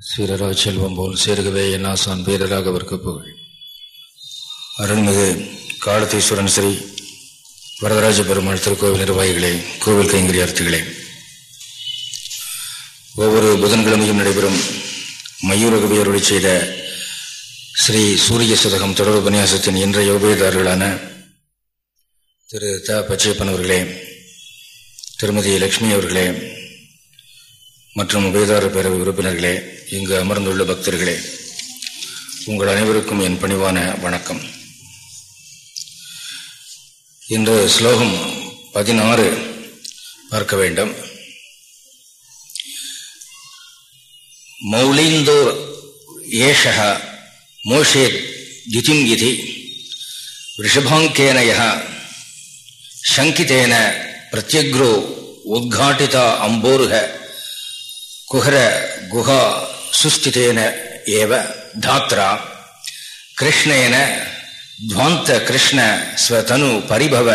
சீரரா செல்வம் போல் சேர்கவே என்னாசான் பேரராக அவருக்கு புகழ் அருள்மிகு காலத்தீஸ்வரன் ஸ்ரீ வரதராஜ பெருமாள் திருக்கோவில் நிர்வாகிகளே கோவில் கைங்கரியார்த்திகளே ஒவ்வொரு புதன்கிழமையும் நடைபெறும் மயூரகவி அருளி செய்த ஸ்ரீ சூரிய சதகம் தொடர் உபன்யாசத்தின் இன்றைய உபயதாரர்களான திரு த. பச்சையப்பன் அவர்களே திருமதி லட்சுமி அவர்களே மற்றும் உபயதார பேரவை உறுப்பினர்களே இங்கு அமர்ந்துள்ள பக்தர்களே உங்கள் அனைவருக்கும் என் பணிவான வணக்கம். இன்று ஸ்லோகம் பதினாறு பார்க்க வேண்டும். மௌலீந்தோர் ஏஷா மோஷேத் திதிம் இதி ரிஷபாங்கேனய சங்கிதேன பிரத்யக்ரோ உத்காட்டிதா அம்போருக குஹர குஹா சுஸ்திதேன ஏவ தாத்ரா கிருஷ்ணேன துவாந்த கிருஷ்ண ஸ்வதனு பரிபவ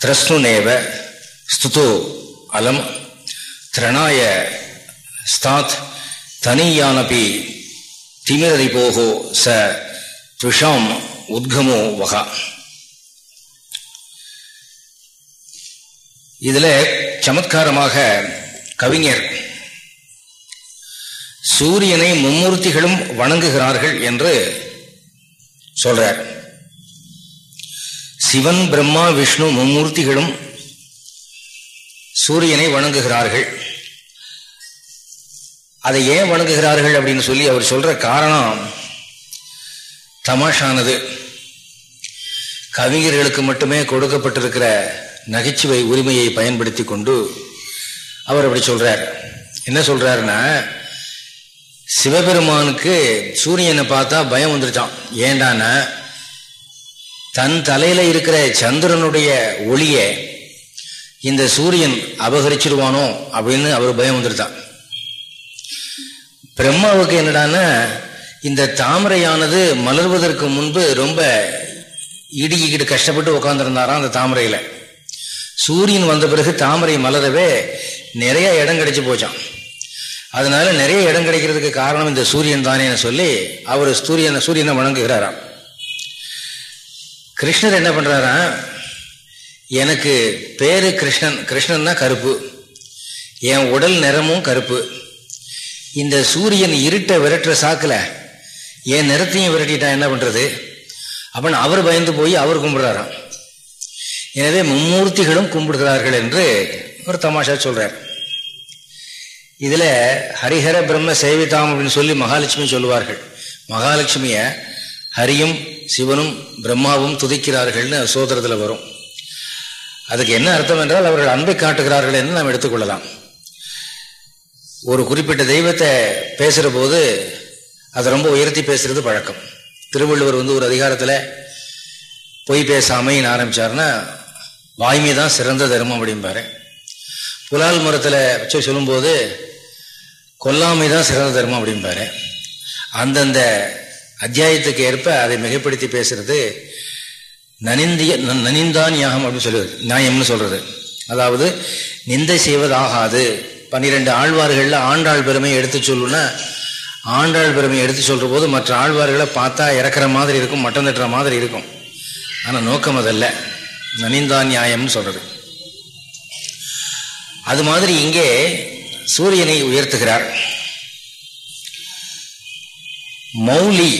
திரஸ்னுனேவ ஸ்துதோ அலம் திரணாய ஸ்தாத் தனியானபி திமிரரிபோகோ ச துஷாம் உத்கமோ வகா இதில் சமத்காரமாக கவிஞர் சூரியனை மும்மூர்த்திகளும் வணங்குகிறார்கள் என்று சொல்றார். சிவன் பிரம்மா விஷ்ணு மும்மூர்த்திகளும் சூரியனை வணங்குகிறார்கள். அதை ஏன் வணங்குகிறார்கள் அப்படின்னு சொல்லி அவர் சொல்ற காரணம் தமாஷானது. கவிஞர்களுக்கு மட்டுமே கொடுக்கப்பட்டிருக்கிற நகைச்சுவை உரிமையை பயன்படுத்தி கொண்டு அவர் அப்படி சொல்றார். என்ன சொல்றாருன்னா சிவபெருமானுக்கு சூரியனை பார்த்தா பயம் வந்துருச்சான் ஏண்டான தன் தலையில இருக்கிற சந்திரனுடைய ஒளிய இந்த சூரியன் அபகரிச்சிருவானோ அப்படின்னு அவர் பயம் வந்துருச்சான் பிரம்மாவுக்கு என்னடான இந்த தாமரையானது மலர்வதற்கு முன்பு ரொம்ப இடிக்கிட்டு கஷ்டப்பட்டு உட்காந்துருந்தாராம் அந்த தாமரையில. சூரியன் வந்த பிறகு தாமரை மலரவே நிறைய இடம் கிடைச்சு போச்சான் அதனால நிறைய இடம் கிடைக்கிறதுக்கு காரணம் இந்த சூரியன் தானேன்னு சொல்லி அவர் சூரியனை சூரியனை வணங்குகிறாராம். கிருஷ்ணர் என்ன பண்றாராம் எனக்கு பேரு கிருஷ்ணன். கிருஷ்ணன் தான் கருப்பு. என் உடல் நிறமும் கருப்பு. இந்த சூரியன் இருட்டை விரட்டுற சாக்கில் என் நிறத்தையும் விரட்டிட்டான் என்ன பண்ணுறது அப்படின்னு அவர் பயந்து போய் அவர் கும்பிடுறாராம். எனவே மும்மூர்த்திகளும் கும்பிடுகிறார்கள் என்று ஒரு தமாஷா சொல்கிறார் இதில் ஹரிஹர பிரம்ம சேவிதாம் அப்படின்னு சொல்லி மகாலட்சுமி சொல்லுவார்கள். மகாலட்சுமியை ஹரியும் சிவனும் பிரம்மாவும் துதிக்கிறார்கள்னு சோதரத்தில் வரும். அதுக்கு என்ன அர்த்தம் என்றால் அவர்கள் அன்பை காட்டுகிறார்கள் என்று நாம் எடுத்துக்கொள்ளலாம். ஒரு குறிப்பிட்ட தெய்வத்தை பேசுகிற போது அதை ரொம்ப உயர்த்தி பேசுறது பழக்கம். திருவள்ளுவர் வந்து ஒரு அதிகாரத்தில் பொய் பேசாமைன்னு ஆரம்பிச்சாருன்னா வாய்மை தான் சிறந்த தர்மம் அப்படிம்பாரு. புலால் மரத்தில் சொல்லும்போது கொல்லாமை தான் சிறந்த தர்மம் அப்படிம்பாரு. அந்தந்த அத்தியாயத்துக்கு ஏற்ப அதை மிகப்படுத்தி பேசுறது நனிந்திய நனிந்தான் யாகம் அப்படின்னு சொல்லுவது நியாயம்னு சொல்றது. அதாவது நிந்தை செய்வதாகாது. பன்னிரெண்டு ஆழ்வார்களில் ஆண்டாள் பெருமை எடுத்து சொல்லுன்னா ஆண்டாள் பெருமையை எடுத்து சொல்ற போது மற்ற ஆழ்வார்களை பார்த்தா இறக்குற மாதிரி இருக்கும் மட்டம் தட்டுற மாதிரி இருக்கும். ஆனால் நோக்கம் அதல்ல. நனிந்தான் நியாயம்னு சொல்றது. அது மாதிரி இங்கே சூரியனை உயர்த்துகிறார். மௌலி.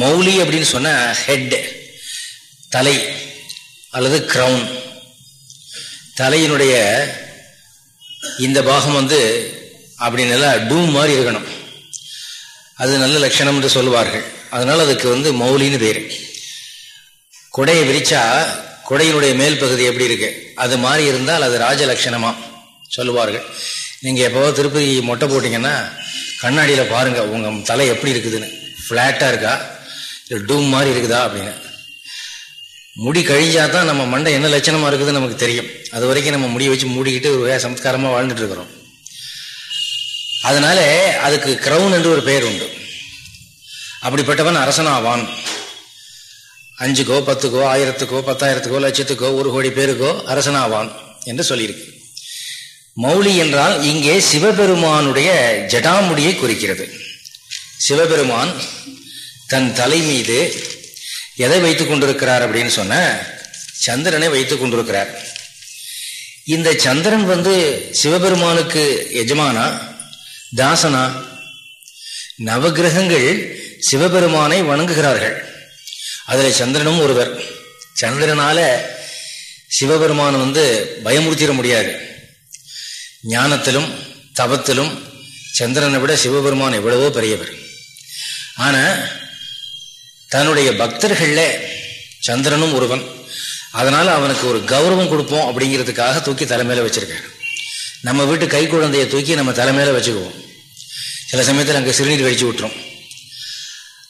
மௌலி அப்படின்னு சொன்ன ஹெட் தலை அல்லது கிரவுன் தலையினுடைய இந்த பாகம் வந்து அப்படி நல்லா டூம் மாதிரி இருக்கணும். அது நல்ல லட்சணம் என்று சொல்லுவார்கள். அதனால் அதுக்கு வந்து மௌலின்னு பேர். குடையை விரிச்சா குடையினுடைய மேல் பகுதி எப்படி இருக்கு? அது மாதிரி இருந்தால் அது ராஜ சொல்லுவார்கள். நீங்கள் எப்போ திருப்பதி மொட்டை போட்டிங்கன்னா கண்ணாடியில் பாருங்க உங்கள் தலை எப்படி இருக்குதுன்னு. ஃப்ளாட்டாக இருக்கா? இல்லை டூம் மாதிரி இருக்குதா அப்படின்னு. முடி கழிஞ்சா தான் நம்ம மண்டை என்ன லட்சணமாக இருக்குதுன்னு நமக்கு தெரியும். அது வரைக்கும் நம்ம முடியை வச்சு மூடிக்கிட்டு ஒரு சமஸ்காரமா வாழ்ந்துட்டு இருக்கிறோம். அதனால அதுக்கு கிரவுன் என்று ஒரு பெயர் உண்டு. அப்படிப்பட்டவன் அரசனாவான். அஞ்சுக்கோ பத்துக்கோ ஆயிரத்துக்கோ பத்தாயிரத்துக்கோ லட்சத்துக்கோ ஒரு கோடி பேருக்கோ அரசனாவான் என்று சொல்லியிருக்கு. மௌலி என்றால் இங்கே சிவபெருமானுடைய ஜடாமுடியை குறிக்கிறது. சிவபெருமான் தன் தலை மீது எதை வைத்துக் கொண்டிருக்கிறார் அப்படின்னு சொன்ன சந்திரனை வைத்துக் கொண்டிருக்கிறார். இந்த சந்திரன் வந்து சிவபெருமானுக்கு எஜமானா தாசனா? நவகிரகங்கள் சிவபெருமானை வணங்குகிறார்கள். அதில் சந்திரனும் ஒருவர். சந்திரனால சிவபெருமான் வந்து பயமுறுத்திட முடியாது. ஞானத்திலும் தவத்திலும் சந்திரனை விட சிவபெருமான் எவ்வளவோ பெரியவர். ஆனால் தன்னுடைய பக்தர்களில் சந்திரனும் ஒருவன். அதனால் அவனுக்கு ஒரு கௌரவம் கொடுப்போம் அப்படிங்கிறதுக்காக தூக்கி தலைமையில் வச்சுருக்காரு. நம்ம வீட்டு கை குழந்தையை தூக்கி நம்ம தலைமையில் வச்சுக்குவோம். சில சமயத்தில் அங்கே சிறுநீர் கழிச்சு விட்டுரும்.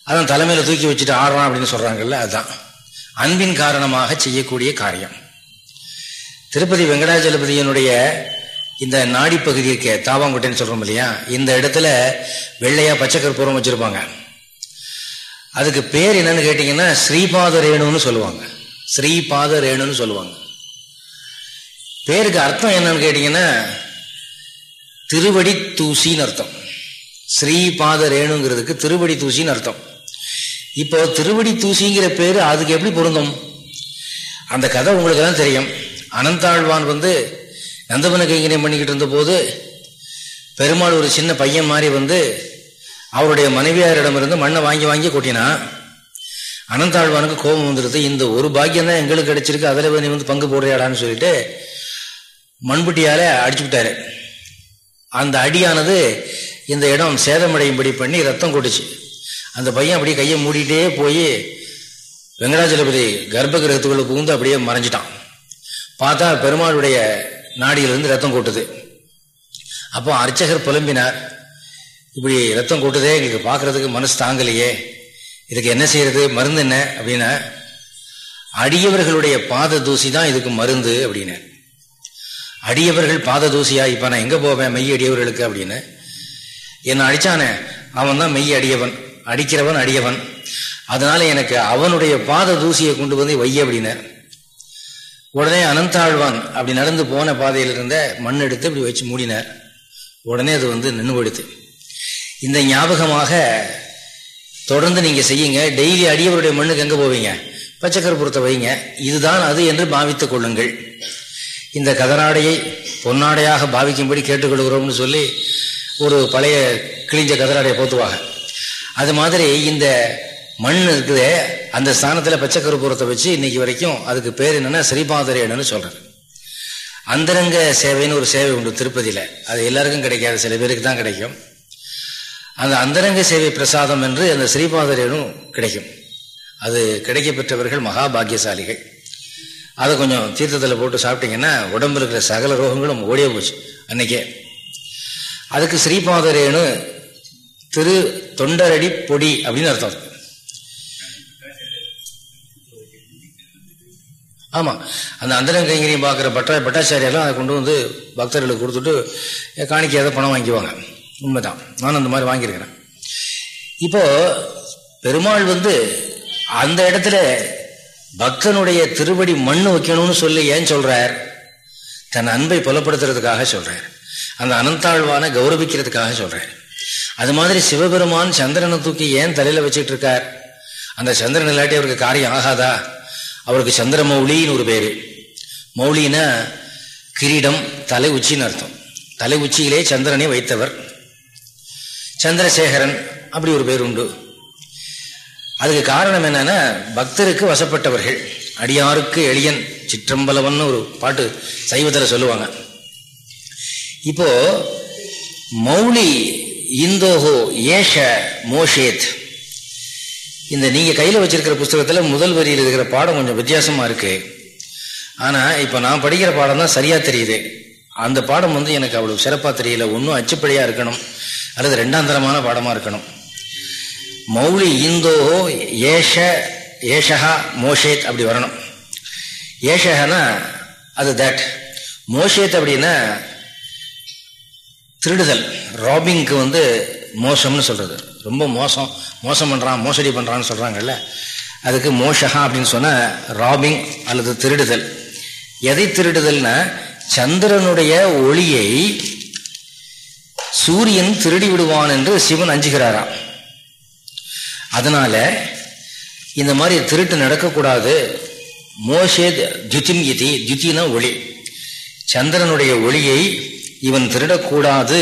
அதான் தலைமையில் தூக்கி வச்சுட்டு ஆடுறான் அப்படின்னு சொல்கிறாங்கல்ல அதுதான் அன்பின் காரணமாக செய்யக்கூடிய காரியம். திருப்பதி வெங்கடாஜலபதியினுடைய இந்த நாடி பகுதி இருக்க தாவாங்குட்டைன்னு சொல்றோம் இல்லையா? இந்த இடத்துல வெள்ளையா பச்சை கற்பூரம் வச்சிருப்பாங்க. அதுக்கு பேர் என்னன்னு கேட்டிங்கன்னா ஸ்ரீபாத ரேணுன்னு சொல்லுவாங்க. ஸ்ரீபாத ரேணுன்னு சொல்லுவாங்க. பேருக்கு அர்த்தம் என்னன்னு கேட்டிங்கன்னா திருவடி தூசின்னு அர்த்தம். ஸ்ரீபாத ரேணுங்கிறதுக்கு திருவடி தூசின்னு அர்த்தம். இப்போ திருவடி தூசிங்கிற பேர் அதுக்கு எப்படி பொருந்தும்? அந்த கதை உங்களுக்கு தான் தெரியும். அனந்தாழ்வான் வந்து நந்தவன கைங்கரியம் பண்ணிக்கிட்டு இருந்தபோது பெருமாள் ஒரு சின்ன பையன் மாதிரி வந்து அவருடைய மனைவியாரிடமிருந்து மண்ணை வாங்கி வாங்கி கொட்டினான் அனந்தாழ்வானுக்கு கோபம் வந்துடுது. இந்த ஒரு பாக்கியம் தான் எங்களுக்கு கிடைச்சிருக்கு அதில் நீ வந்து பங்கு போடுறியாடான்னு சொல்லிட்டு மண்புட்டியால் அடிச்சுக்கிட்டாரு. அந்த அடியானது இந்த இடம் சேதமடையும்படி பண்ணி ரத்தம் கொட்டுச்சு. அந்த பையன் அப்படியே கையை மூடிட்டே போய் வெங்கடாஜலபதி கர்ப்பகிரகத்துக்குள்ளே புகுந்து அப்படியே மறைஞ்சிட்டான். பார்த்தா பெருமாளுடைய நாடியிலிருந்து ரத்தம் கொட்டுது. அப்போ அர்ச்சகர் புலம்பினார் இப்படி ரத்தம் கொட்டுதே எங்களுக்கு பார்க்கறதுக்கு மனசு தாங்கலையே. இதுக்கு என்ன செய்யறது? மருந்து என்ன? அப்படின்னா அடியவர்களுடைய பாத தூசி தான் இதுக்கு மருந்து அப்படின்னு அடியவர்கள் பாத தூசியா இப்ப நான் எங்க போவேன்? மெய் அடியவர்களுக்கு அப்படின்னு என்ன அடிச்சானே? அவன் தான் மெய் அடியவன். அடிக்கிறவன் அடியவன். அதனால எனக்கு அவனுடைய பாத தூசியை கொண்டு வந்து வைய அப்படின்னு உடனே அனந்தாழ்வான் அப்படி நடந்து போன பாதையில் இருந்த மண் எடுத்து இப்படி வச்சு மூடினார். உடனே அது வந்து நின்று போயிடுது இந்த ஞாபகமாக தொடர்ந்து நீங்கள் செய்யுங்க. டெய்லி அடியவருடைய மண்ணுக்கு எங்கே போவீங்க? பச்சைக்கருப்புறத்தை வைங்க. இதுதான் அது என்று பாவித்துக் கொள்ளுங்கள். இந்த கதராடையை பொன்னாடையாக பாவிக்கும்படி கேட்டுக்கொள்கிறோம்னு சொல்லி ஒரு பழைய கிழிஞ்ச கதராடையை போத்துவாங்க. அது மாதிரி இந்த மண் இருக்குது அந்த ஸ்தானத்தில் பச்சை கருப்பூரத்தை வச்சு இன்னைக்கு வரைக்கும் அதுக்கு பேர் என்னன்னா ஸ்ரீபாதரேனு சொல்றாரு. அந்தரங்க சேவைன்னு ஒரு சேவை உண்டு திருப்பதியில். அது எல்லாருக்கும் கிடைக்காது சில பேருக்கு தான் கிடைக்கும். அந்த அந்தரங்க சேவை பிரசாதம் என்று அந்த ஸ்ரீபாதரேனும் கிடைக்கும். அது கிடைக்க பெற்றவர்கள் மகாபாகியசாலிகள் அதை கொஞ்சம் தீர்த்தத்தில் போட்டு சாப்பிட்டீங்கன்னா உடம்பு இருக்கிற சகல ரோகங்களும் ஓடிய போச்சு அன்னைக்கே. அதுக்கு ஸ்ரீபாதரேனு திரு தொண்டரடி பொடி அப்படின்னு அர்த்தம். ஆமாம் அந்த அந்தரங்க கைங்கரியம் பார்க்குற பட்டா பட்டாச்சாரியெல்லாம் அதை கொண்டு வந்து பக்தர்களுக்கு கொடுத்துட்டு காணிக்கையாத பணம் வாங்கிக்குவாங்க உண்மைதான். நானும் அந்த மாதிரி வாங்கியிருக்கிறேன். இப்போது பெருமாள் வந்து அந்த இடத்துல பக்தனுடைய திருவடி மண்ணு வைக்கணும்னு சொல்லி ஏன் சொல்கிறார் தன் அன்பை புலப்படுத்துறதுக்காக சொல்கிறார் அந்த அனந்தாழ்வான கௌரவிக்கிறதுக்காக சொல்கிறார் அது மாதிரி சிவபெருமான் சந்திரனை தூக்கி ஏன் தலையில் வச்சிட்டு இருக்கார்? அந்த சந்திரன் இல்லாட்டி அவருக்கு காரியம் ஆகாதா? அவருக்கு சந்திர மௌலின்னு ஒரு பேரு. மௌலினா கிரீடம் தலை உச்சின்னு அர்த்தம். தலை உச்சியிலே சந்திரனை வைத்தவர். சந்திரசேகரன் அப்படி ஒரு பேர் உண்டு. அதுக்கு காரணம் என்னன்னா பக்தருக்கு வசப்பட்டவர்கள். அடியாருக்கு எளியன் சிற்றம்பலவன் ஒரு பாட்டு சைவத்தில் சொல்லுவாங்க. இப்போ மௌலி இந்தோஹோ ஏஷ மோஷேத் இந்த நீங்க கையில வச்சிருக்கிற புஸ்தகத்தில் முதல் வரியில் இருக்கிற பாடம் கொஞ்சம் வித்தியாசமா இருக்கு. ஆனா இப்ப நான் படிக்கிற பாடம் தான் சரியா தெரியுது. அந்த பாடம் வந்து எனக்கு அவ்வளவு சிறப்பா தெரியல. ஒன்றும் அச்சுப்படியா இருக்கணும். அல்லது ரெண்டாம் தரமான பாடமா இருக்கணும். மௌலி இந்தோ ஏஷ ஏஷஹா மோஷேத் அப்படி வரணும். ஏஷஹனா அது தட் மோஷேத் அப்படின்னா திருடுதல். ராபிங்க்கு வந்து மோசம்னு சொல்றது. ரொம்ப மோசம் மோசம் பண்ணுறான் மோசடி பண்ணுறான்னு சொல்கிறாங்கல்ல அதுக்கு மோஷகா அப்படின்னு சொன்ன ராபிங் அல்லது திருடுதல். எதை திருடுதல்னா சந்திரனுடைய ஒளியை சூரியன் திருடி விடுவான் என்று சிவன் அஞ்சுகிறாராம். அதனால இந்த மாதிரி திருட்டு நடக்கக்கூடாது. மோஷே துத்திம் இதி துத்தினா ஒளி. சந்திரனுடைய ஒளியை இவன் திருடக்கூடாது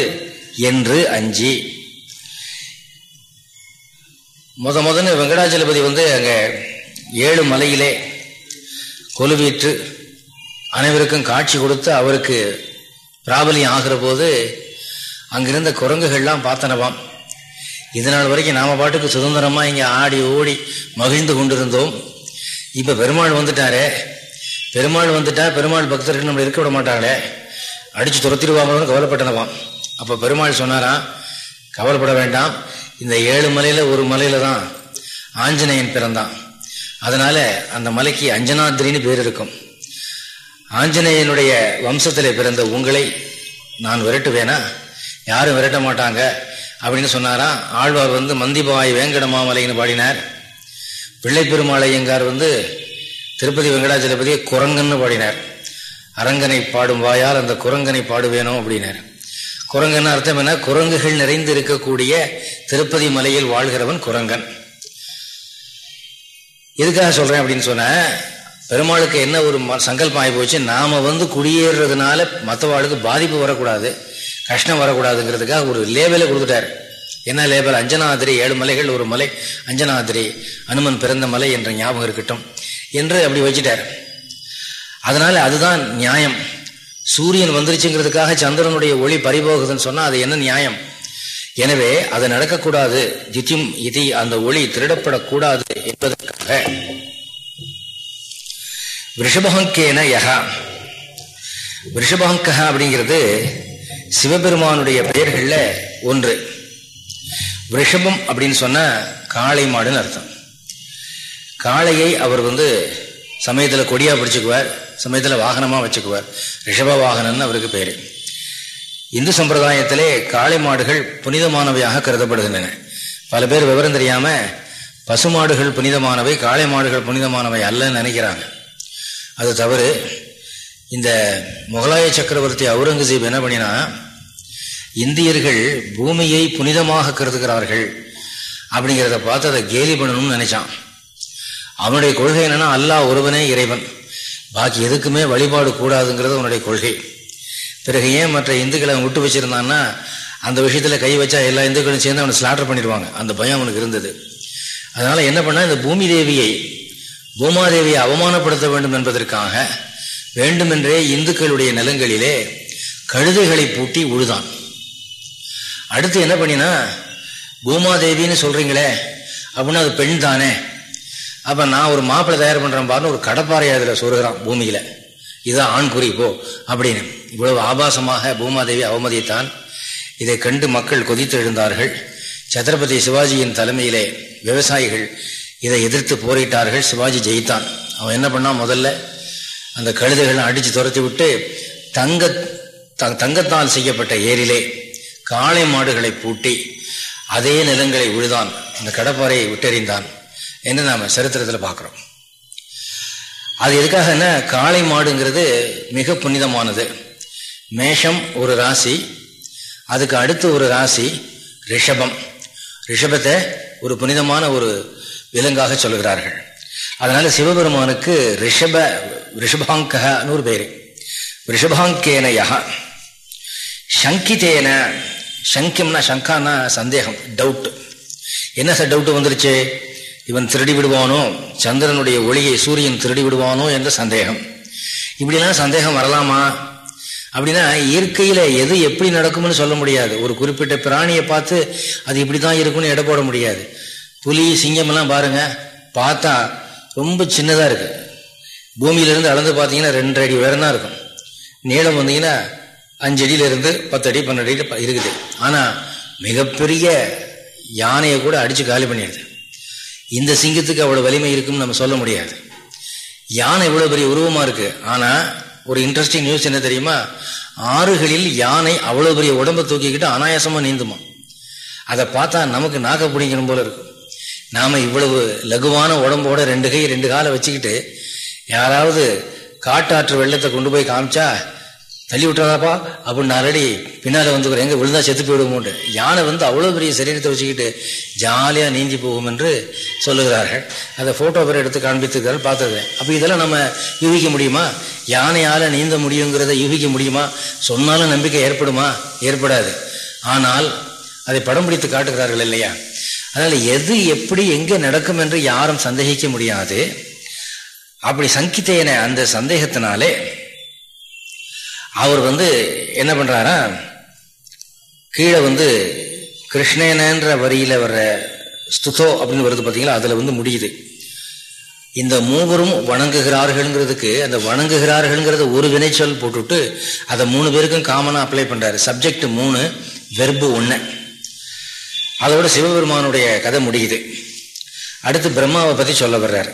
என்று அஞ்சி முத முதன்னு வெங்கடாச்சலபதி வந்து அங்கே ஏழு மலையிலே கொலுவீற்று அனைவருக்கும் காட்சி கொடுத்து அவருக்கு பிராபலியம் ஆகிற போது அங்கிருந்த குரங்குகள்லாம் பார்த்தனவாம். இதனால் வரைக்கும் நாம் பாட்டுக்கு சுதந்திரமாக இங்கே ஆடி ஓடி மகிழ்ந்து கொண்டிருந்தோம். இப்போ பெருமாள் வந்துட்டாரே. பெருமாள் வந்துட்டா பெருமாள் பக்தர்கள் நம்ம இருக்க விட மாட்டாங்களே. அடித்து துரத்திடுவாங்களோன்னு கவலைப்பட்டனவாம். அப்போ பெருமாள் சொன்னாராம் கவலைப்பட வேண்டாம். இந்த ஏழு மலையில் ஒரு மலையில தான் ஆஞ்சநேயன் பிறந்தான். அதனால அந்த மலைக்கு அஞ்சனாத்ரின்னு பேர் இருக்கும். ஆஞ்சநேயனுடைய வம்சத்தில் பிறந்த உங்களை நான் விரட்டுவேனா? யாரும் விரட்ட மாட்டாங்க. அப்படின்னு சொன்னாராம். ஆழ்வார் வந்து மந்திபாய் வேங்கடமாமலைன்னு பாடினார். பிள்ளை பெருமாளையங்கார் வந்து திருப்பதி வெங்கடாச்சலபதியை குரங்கன்னு பாடினார். அரங்கனை பாடும் வாயால் அந்த குரங்கனை பாடுவேணும் அப்படின்னார். குரங்கன்னு அர்த்தம் என்ன? குரங்குகள் நிறைந்து இருக்கக்கூடிய திருப்பதி மலையில் வாழ்கிறவன் குரங்கன். எதுக்காக சொல்றேன் அப்படின்னு சொன்ன பெருமாளுக்கு என்ன ஒரு சங்கல்பம் ஆகி போச்சு நாம வந்து குடியேறதுனால மற்றவாளுக்கு பாதிப்பு வரக்கூடாது கஷ்டம் வரக்கூடாதுங்கிறதுக்காக ஒரு லேபலை கொடுத்துட்டாரு. என்ன லேபல் அஞ்சனாதிரி ஏழு மலைகள் ஒரு மலை. அஞ்சனாதிரி அனுமன் பிறந்த மலை என்ற ஞாபகம் இருக்கட்டும் என்று அப்படி வச்சுட்டார். அதனால அதுதான் நியாயம். சூரியன் வந்துருச்சுங்கிறதுக்காக சந்திரனுடைய ஒளி பறிபோகுதுன்னு சொன்னால் அது என்ன நியாயம்? எனவே அது நடக்கக்கூடாது. தித்தியும் இதி அந்த ஒளி திருடப்படக்கூடாது என்பதற்காக. ரிஷபகங்கேன யகா ரிஷபகங்க அப்படிங்கிறது சிவபெருமானுடைய பெயர்களில் ஒன்று. ரிஷபம் அப்படின்னு சொன்ன காளை மாடுன்னு அர்த்தம். காளையை அவர் வந்து சமயத்தில் கொடியா பிடிச்சுக்குவார். சமயத்தில் வாகனமாக வச்சுக்குவார். ரிஷப வாகனம்னு அவருக்கு பேர். இந்து சம்பிரதாயத்திலே காளை மாடுகள் புனிதமானவையாக கருதப்படுகின்றன. பல பேர் விவரம் தெரியாம பசுமாடுகள் புனிதமானவை காளை மாடுகள் புனிதமானவை அல்லன்னு நினைக்கிறாங்க. அது தவறு. இந்த முகலாய சக்கரவர்த்தி அவுரங்கசீப் என்ன பண்ணினா இந்தியர்கள் பூமியை புனிதமாக கருதுகிறார்கள் அப்படிங்கிறத பார்த்து அதை கேலி பண்ணணும்னு நினைச்சான். அவனுடைய கொள்கை என்னன்னா அல்லாஹ் ஒருவனே இறைவன். பாக்கி எதுக்குமே வழிபாடு கூடாதுங்கிறது அவனுடைய கொள்கை. பிறகு ஏன் மற்ற இந்துக்களை அவன் விட்டு வச்சிருந்தான்னா அந்த விஷயத்தில் கை வச்சா எல்லா இந்துக்களும் சேர்ந்து அவனை ஸ்லாட்டர் பண்ணிடுவாங்க. அந்த பயம் அவனுக்கு இருந்தது. அதனால் என்ன பண்ணால் இந்த பூமி தேவியை பூமாதேவியை அவமானப்படுத்த வேண்டும் என்பதற்காக வேண்டுமென்றே இந்துக்களுடைய நிலங்களிலே கழுதைகளை பூட்டி உழுதான். அடுத்து என்ன பண்ணினா பூமாதேவின்னு சொல்கிறீங்களே அப்படின்னா அது பெண் தானே அப்போ நான் ஒரு மாப்பிள்ளை தயார் பண்ணுறேன் பாருன்னு ஒரு கடப்பாறை அதில் சொல்கிறான் பூமியில். இதுதான் ஆண் குறி போ அப்படின்னு. இவ்வளவு ஆபாசமாக பூமாதேவி அவமதித்தான். இதை கண்டு மக்கள் கொதித்து எழுந்தார்கள் சத்ரபதி சிவாஜியின் தலைமையிலே விவசாயிகள் இதை எதிர்த்து போரிட்டார்கள். சிவாஜி ஜெயித்தான். அவன் என்ன பண்ணான் முதல்ல? அந்த கழுதைகளை அடித்து துரத்தி விட்டு தங்க தங்கத்தால் செய்யப்பட்ட ஏரிலே காளை மாடுகளை பூட்டி அதே நிலங்களை உழுதான். அந்த கடப்பாறையை விட்டறிந்தான். என்று நாம் சரித்திரத்தில் பார்க்குறோம் அது எதுக்காக என்ன? காளை மாடுங்கிறது மிக புனிதமானது. மேஷம் ஒரு ராசி அதுக்கு அடுத்து ஒரு ராசி ரிஷபம். ரிஷபத்தை ஒரு புனிதமான ஒரு விலங்காக சொல்லுகிறார்கள். அதனால சிவபெருமானுக்கு ரிஷப ரிஷபாங்கன்னு ஒரு பேர். ரிஷபாங்கேன யகா சங்கிதேன. சங்கியம்னா சங்கானா சந்தேகம் டவுட் என்ன சார் டவுட் வந்துருச்சு? இவன் திருடி விடுவானோ சந்திரனுடைய ஒளியை சூரியன் திருடி விடுவானோ என்ற சந்தேகம். இப்படிலாம் சந்தேகம் வரலாமா? அப்படின்னா இயற்கையில எது எப்படி நடக்கும்னு சொல்ல முடியாது. ஒரு குறிப்பிட்ட பிராணியை பார்த்து அது இப்படிதான் இருக்கும்னு எடை போட முடியாது. புலி சிங்கம் எல்லாம் பாருங்க பார்த்தா ரொம்ப சின்னதா இருக்கு. பூமியிலிருந்து அளந்து பார்த்தீங்கன்னா ரெண்டு அடி உயரம் தான் இருக்கும். நீளம் வந்தீங்கன்னா அஞ்சடியிலிருந்து பத்தடி இருந்து பத்து அடி பன்னெண்டு அடி இருக்குது ஆனா மிகப்பெரிய யானையை கூட அடிச்சு காலி பண்ணிடுது. இந்த சிங்கத்துக்கு அவ்வளோ வலிமை இருக்குன்னு நம்ம சொல்ல முடியாது. யானை இவ்வளோ பெரிய உருவமாக இருக்கு. ஆனால் ஒரு இன்ட்ரெஸ்டிங் நியூஸ் என்ன தெரியுமா? ஆறுகளில் யானை அவ்வளோ பெரிய உடம்பை தூக்கிக்கிட்டு அனாயாசமாக நீந்துமா அதை பார்த்தா நமக்கு நாக்க பிடிக்கணும் போல இருக்கும் நாம் இவ்வளவு லகுவான உடம்போட ரெண்டு கை ரெண்டு காலை வச்சுக்கிட்டு யாராவது காட்டாற்று வெள்ளத்தை கொண்டு போய் காமிச்சா தள்ளி விட்டுறாதாப்பா. அப்படின்னு ஆல்ரெடி பின்னால் வந்து எங்கே விழுந்தா செத்து போயிடுவோம்ட்டு யானை வந்து அவ்வளோ பெரிய சரீரத்தை வச்சுக்கிட்டு ஜாலியாக நீந்தி போகும் என்று சொல்லுகிறார்கள். அதை ஃபோட்டோ பேர் எடுத்து காண்பித்துக்கிறார் பார்த்துருக்கேன். அப்போ இதெல்லாம் நம்ம யூகிக்க முடியுமா? யானையால் நீந்த முடியுங்கிறத யூகிக்க முடியுமா? சொன்னாலும் நம்பிக்கை ஏற்படுமா? ஏற்படாது. ஆனால் அதை படம் பிடித்து காட்டுகிறார்கள் இல்லையா? அதனால் எது எப்படி எங்கே நடக்கும் என்று யாரும் சந்தேகிக்க முடியாது. அப்படி சங்கித்தேன அந்த சந்தேகத்தினாலே அவர் வந்து என்ன பண்றாரா கீழே வந்து கிருஷ்ணேனன்ற வரியில வர்ற ஸ்துதோ அப்படின்னு வருது பார்த்தீங்களா அதுல வந்து முடியுது. இந்த மூவரும் வணங்குகிறார்கள்ங்கிறதுக்கு அந்த வணங்குகிறார்கள்ங்கிறத ஒரு வினைச்சொல் போட்டுட்டு அதை மூணு பேருக்கும் காமனாக அப்ளை பண்ணுறாரு சப்ஜெக்ட் மூணு வெர்பு ஒன்று அதோட சிவபெருமானுடைய கதை முடியுது. அடுத்து பிரம்மாவை பற்றி சொல்ல வர்றாரு.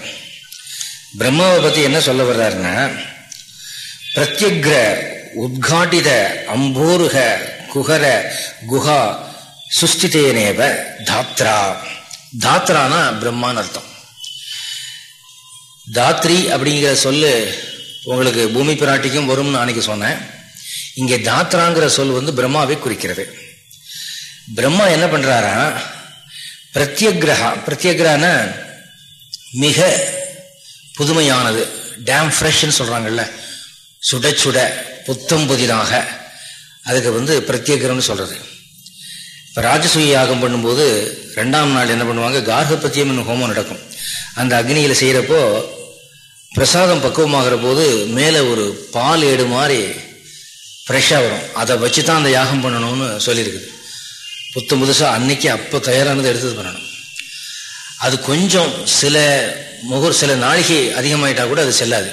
பிரம்மாவை பற்றி என்ன சொல்ல வர்றாருன்னா பிரத்யக்ர உத்காட்டித அம்போருக குகர குஹா சுஸ்திதேனேவ தாத்ரா. தாத்ரானா பிரம்மான் அர்த்தம். தாத்ரி அப்படிங்கிற சொல்லு உங்களுக்கு பூமி பிராட்டிக்கும் வரும்னு அன்னைக்கு சொன்னேன். இங்கே தாத்ராங்கிற சொல் வந்து பிரம்மாவை குறிக்கிறது. பிரம்மா என்ன பண்றாரா? பிரத்யகிரகா பிரத்யகிரகான மிக புதுமையானது. டேம் ஃப்ரெஷ்ன்னு சொல்றாங்கல்ல. சுட சுட. புத்தம் புதிதாக அதுக்கு வந்து பிரத்யேகம்னு சொல்கிறது இப்போ ராஜசூய யாகம் பண்ணும்போது ரெண்டாம் நாள் என்ன பண்ணுவாங்க? கார்கபத்தியம் ஹோமம் நடக்கும். அந்த அக்னியில் செய்கிறப்போ பிரசாதம் பக்குவமாகிற போது மேலே ஒரு பால் ஏடு மாதிரி ஃப்ரெஷ்ஷாக வரும். அதை வச்சு தான் அந்த யாகம் பண்ணணும்னு சொல்லியிருக்குது புத்த புதுசாக அன்னைக்கு அப்போ தயாரானது எடுத்தது பண்ணணும். அது கொஞ்சம் சில முகூர் சில நாளிகை அதிகமாயிட்டா கூட அது செல்லாது.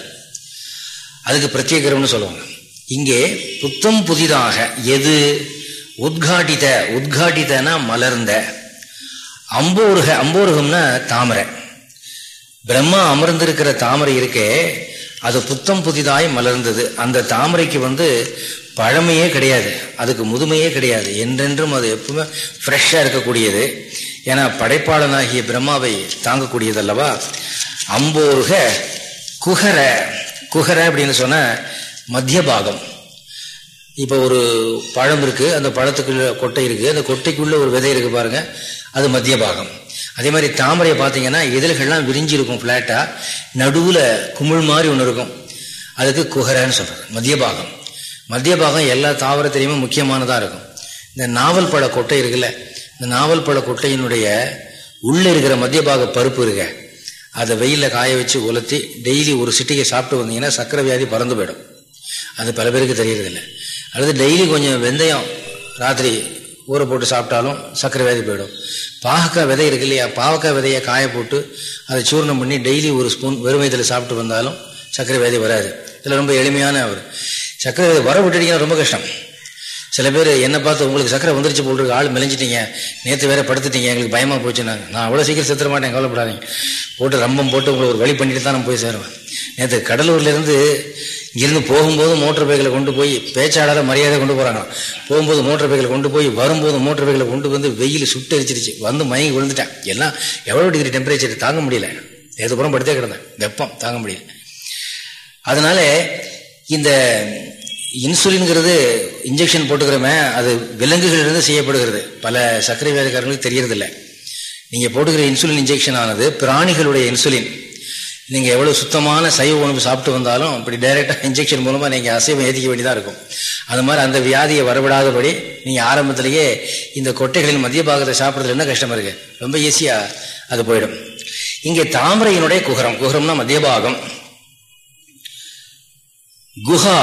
அதுக்கு பிரத்யேகரம்னு சொல்லுவாங்க. இங்கே புத்தம் புதிதாக எது? உத்காட்டித உத்காட்டிதனா மலர்ந்த. அம்போருக அம்போருகம்னா தாமரை. பிரம்மா அமர்ந்திருக்கிற தாமரை இருக்கே அது புத்தம் புதிதாய் மலர்ந்தது. அந்த தாமரைக்கு வந்து பழமையே கிடையாது. அதுக்கு முதுமையே கிடையாது. என்றென்றும் அது எப்பவுமே ஃப்ரெஷ்ஷாக இருக்கக்கூடியது. ஏன்னா படைப்பாளனாகிய பிரம்மாவை தாங்கக்கூடியது அல்லவா அம்போருக குகர. குகர அப்படின்னு சொன்ன மத்திய பாகம் இப்போ ஒரு பழம் இருக்குது அந்த பழத்துக்குள்ள கொட்டை இருக்குது அந்த கொட்டைக்குள்ளே ஒரு விதை இருக்குது பாருங்கள் அது மத்திய பாகம் அதே மாதிரி தாமரையை பார்த்தீங்கன்னா இதழ்கள்லாம் விரிஞ்சு இருக்கும் ஃப்ளாட்டாக நடுவில் குமிழ் மாதிரி ஒன்று இருக்கும். அதுக்கு குகரன்னு சொல்றது மத்திய பாகம் மத்திய பாகம் எல்லா தாவரத்திலையுமே முக்கியமானதாக இருக்கும். இந்த நாவல் பழ கொட்டை இருக்குல்ல இந்த நாவல் பழ கொட்டையினுடைய உள்ளே இருக்கிற மத்திய பாக பருப்பு இருக்க அதை வெயிலில் காய வச்சு உலர்த்தி டெய்லி ஒரு சிட்டிகை சாப்பிட்டு வந்தீங்கன்னா சக்கரை வியாதி பறந்து போயிடும். அது பல பேருக்கு தெரியறதில்ல. அல்லது டெய்லி கொஞ்சம் வெந்தயம் ராத்திரி ஊற போட்டு சாப்பிட்டாலும் சக்கரை வியாதி போயிடும். பாகக்காய் விதை இருக்கு இல்லையா? பாவக்காய் விதையை காய போட்டு அதை சூர்ணம் பண்ணி டெய்லி ஒரு ஸ்பூன் வெறும் வயதில் சாப்பிட்டு வந்தாலும் சக்கரை வியாதி வராது. இதில் ரொம்ப எளிமையான அவர். சர்க்கரை வியாதி வர விட்டுட்டீங்கன்னா ரொம்ப கஷ்டம். சில பேர் என்னை பார்த்து உங்களுக்கு சக்கரை வந்துருச்சு போல் ஆள் மெலிஞ்சிட்டீங்க. நேற்று வேற படுத்துட்டீங்க எங்களுக்கு பயமாக போச்சுனாங்க நான் அவ்வளோ சீக்கிரம் செத்துற மாட்டேன் கவலைப்படாதீங்க. போட்டு ரம்பம் போட்டு உங்களுக்கு ஒரு வழி பண்ணிட்டு தான் நான் போய் சேருவேன். நேற்று கடலூர்லேருந்து இங்கிருந்து போகும்போது மோட்டர் பைக்கில் கொண்டு போய் பேச்சாளர மரியாதை கொண்டு போகிறாங்க போகும்போது மோட்டர் பைக்கில் கொண்டு போய் வரும்போது மோட்டர் பைக்கில் கொண்டு வந்து வெயில் சுட்டு அரிச்சிருச்சு வந்து மயங்கி விழுந்துட்டேன். எல்லாம் எவ்வளோ டிகிரி டெம்பரேச்சர் தாங்க முடியல. புறம் படுத்தே கிடந்தேன். வெப்பம். தாங்க முடியல. அதனால இந்த இன்சுலின்ங்கிறது இன்ஜெக்ஷன் போட்டுக்கிறோமே அது விலங்குகளிலிருந்து செய்யப்படுகிறது. பல சர்க்கரை வியாதிக்காரங்களுக்கு தெரியறதில்லை. நீங்கள் போட்டுக்கிற இன்சுலின் இன்ஜெக்ஷன் ஆனது பிராணிகளுடைய இன்சுலின் நீங்கள் எவ்வளோ சுத்தமான சைவ உணவு சாப்பிட்டு வந்தாலும் அப்படி டைரெக்டாக இன்ஜெக்ஷன் மூலமாக நீங்கள் அசைவம் ஏற்றிக்க வேண்டியதாக இருக்கும். அது மாதிரி அந்த வியாதியை வரவிடாதபடி நீங்கள் ஆரம்பத்திலேயே இந்த கொட்டைகளின் மத்திய பாகத்தை சாப்பிட்றதுல என்ன கஷ்டம் இருக்குது ரொம்ப ஈஸியாக அது போயிடும். இங்கே தாமரையினுடைய குகரம். குகரம்னா மத்திய பாகம் குஹா.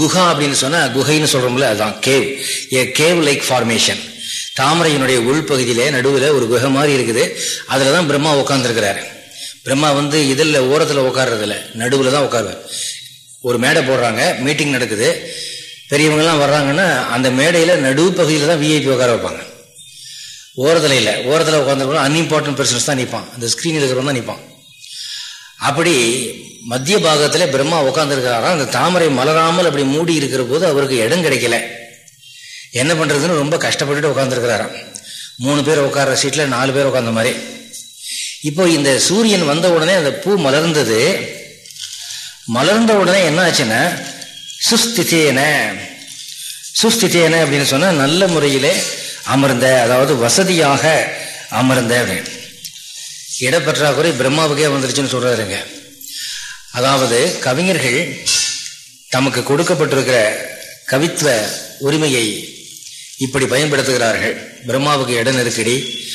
குஹா அப்படின்னு சொன்னால் குகைன்னு சொல்கிறோம்ல அதுதான் cave a cave like formation தாமரையினுடைய உள்பகுதியில நடுவில் ஒரு குகை மாதிரி இருக்குது. அதில் தான் பிரம்மா உட்காந்துருக்கிறாரு பிரம்மா வந்து இதில் ஓரத்தில் உட்கார்றதில்ல நடுவில் தான் உட்காருவார் ஒரு மேடை போடுறாங்க மீட்டிங் நடக்குது. பெரியவங்கெல்லாம் வர்றாங்கன்னா அந்த மேடையில் நடுவு பகுதியில் தான் விஐபி உட்கார வைப்பாங்க. ஓரத்தில் இல்லை ஓரத்தில் உட்காந்துருக்கணும் அன்இம்பார்ட்டன்ட் பர்சன்ஸ் தான் நிற்பான் அந்த ஸ்க்ரீனில் இருக்கிறவங்க தான் நிற்பான் அப்படி மத்திய பாகத்தில் பிரம்மா உட்காந்துருக்கிறாராம் அந்த தாமரை மலராமல் அப்படி மூடி இருக்கிற போது அவருக்கு இடம் கிடைக்கல. என்ன பண்ணுறதுன்னு ரொம்ப கஷ்டப்பட்டுட்டு உட்காந்துருக்கிறாராம் மூணு பேர் உட்கார்ற சீட்டில் நாலு பேர் உட்காந்த மாதிரி. இப்போ இந்த சூரியன் வந்த உடனே அந்த பூ மலர்ந்தது. மலர்ந்த உடனே என்ன ஆச்சுன்னா சுஸ்திதேன. சுஸ்திதேன அப்படின்னு சொன்னால் நல்ல முறையிலே அமர்ந்த அதாவது வசதியாக அமர்ந்த அப்படின்னு. இடப்பற்றாக்குறை பிரம்மாவுக்கே வந்துருச்சுன்னு சொல்கிறாருங்க அதாவது கவிஞர்கள் தமக்கு கொடுக்கப்பட்டிருக்கிற கவித்துவ உரிமையை இப்படி பயன்படுத்துகிறார்கள். பிரம்மாவுக்கு இட நெருக்கடி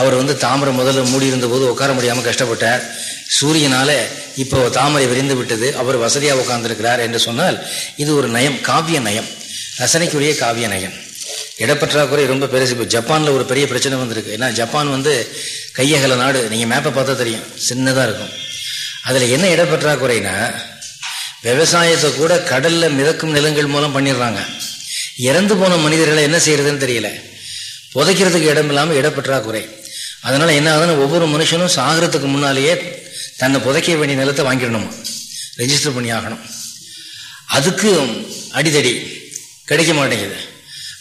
அவர் வந்து தாமரை முதல்ல மூடி இருந்த போது உட்கார முடியாமல் கஷ்டப்பட்டார். சூரியனால இப்போ தாமரை விரிந்து விட்டது. அவர் வசதியாக உட்கார்ந்துருக்கிறார் என்று சொன்னால் இது ஒரு நயம் காவிய நயம். ரசனைக்குரிய காவிய நயம். இடப்பற்றாக்குறை ரொம்ப பெருசு. இப்போ ஜப்பானில் ஒரு பெரிய பிரச்சனை வந்திருக்கு. ஏன்னா ஜப்பான் வந்து கையகல நாடு. நீங்கள் மேப்பை பார்த்தா தெரியும். சின்னதாக இருக்கும். அதில் என்ன இடப்பற்றாக்குறைனா விவசாயத்தை கூட கடலில் மிதக்கும் நிலங்கள் மூலம் பண்ணிடுறாங்க. இறந்து போன மனிதர்களை என்ன செய்யறதுன்னு தெரியல. புதைக்கிறதுக்கு இடம் இல்லாமல் இடப்பற்றாக்குறை. அதனால என்ன ஆகுதுன்னா ஒவ்வொரு மனுஷனும் சாகிறதுக்கு முன்னாலேயே தன்னை புதைக்க வேண்டிய நிலத்தை வாங்கிடணுமா? ரெஜிஸ்டர் பண்ணி ஆகணும். அதுக்கு அடிதடி கிடைக்க மாட்டேங்குது.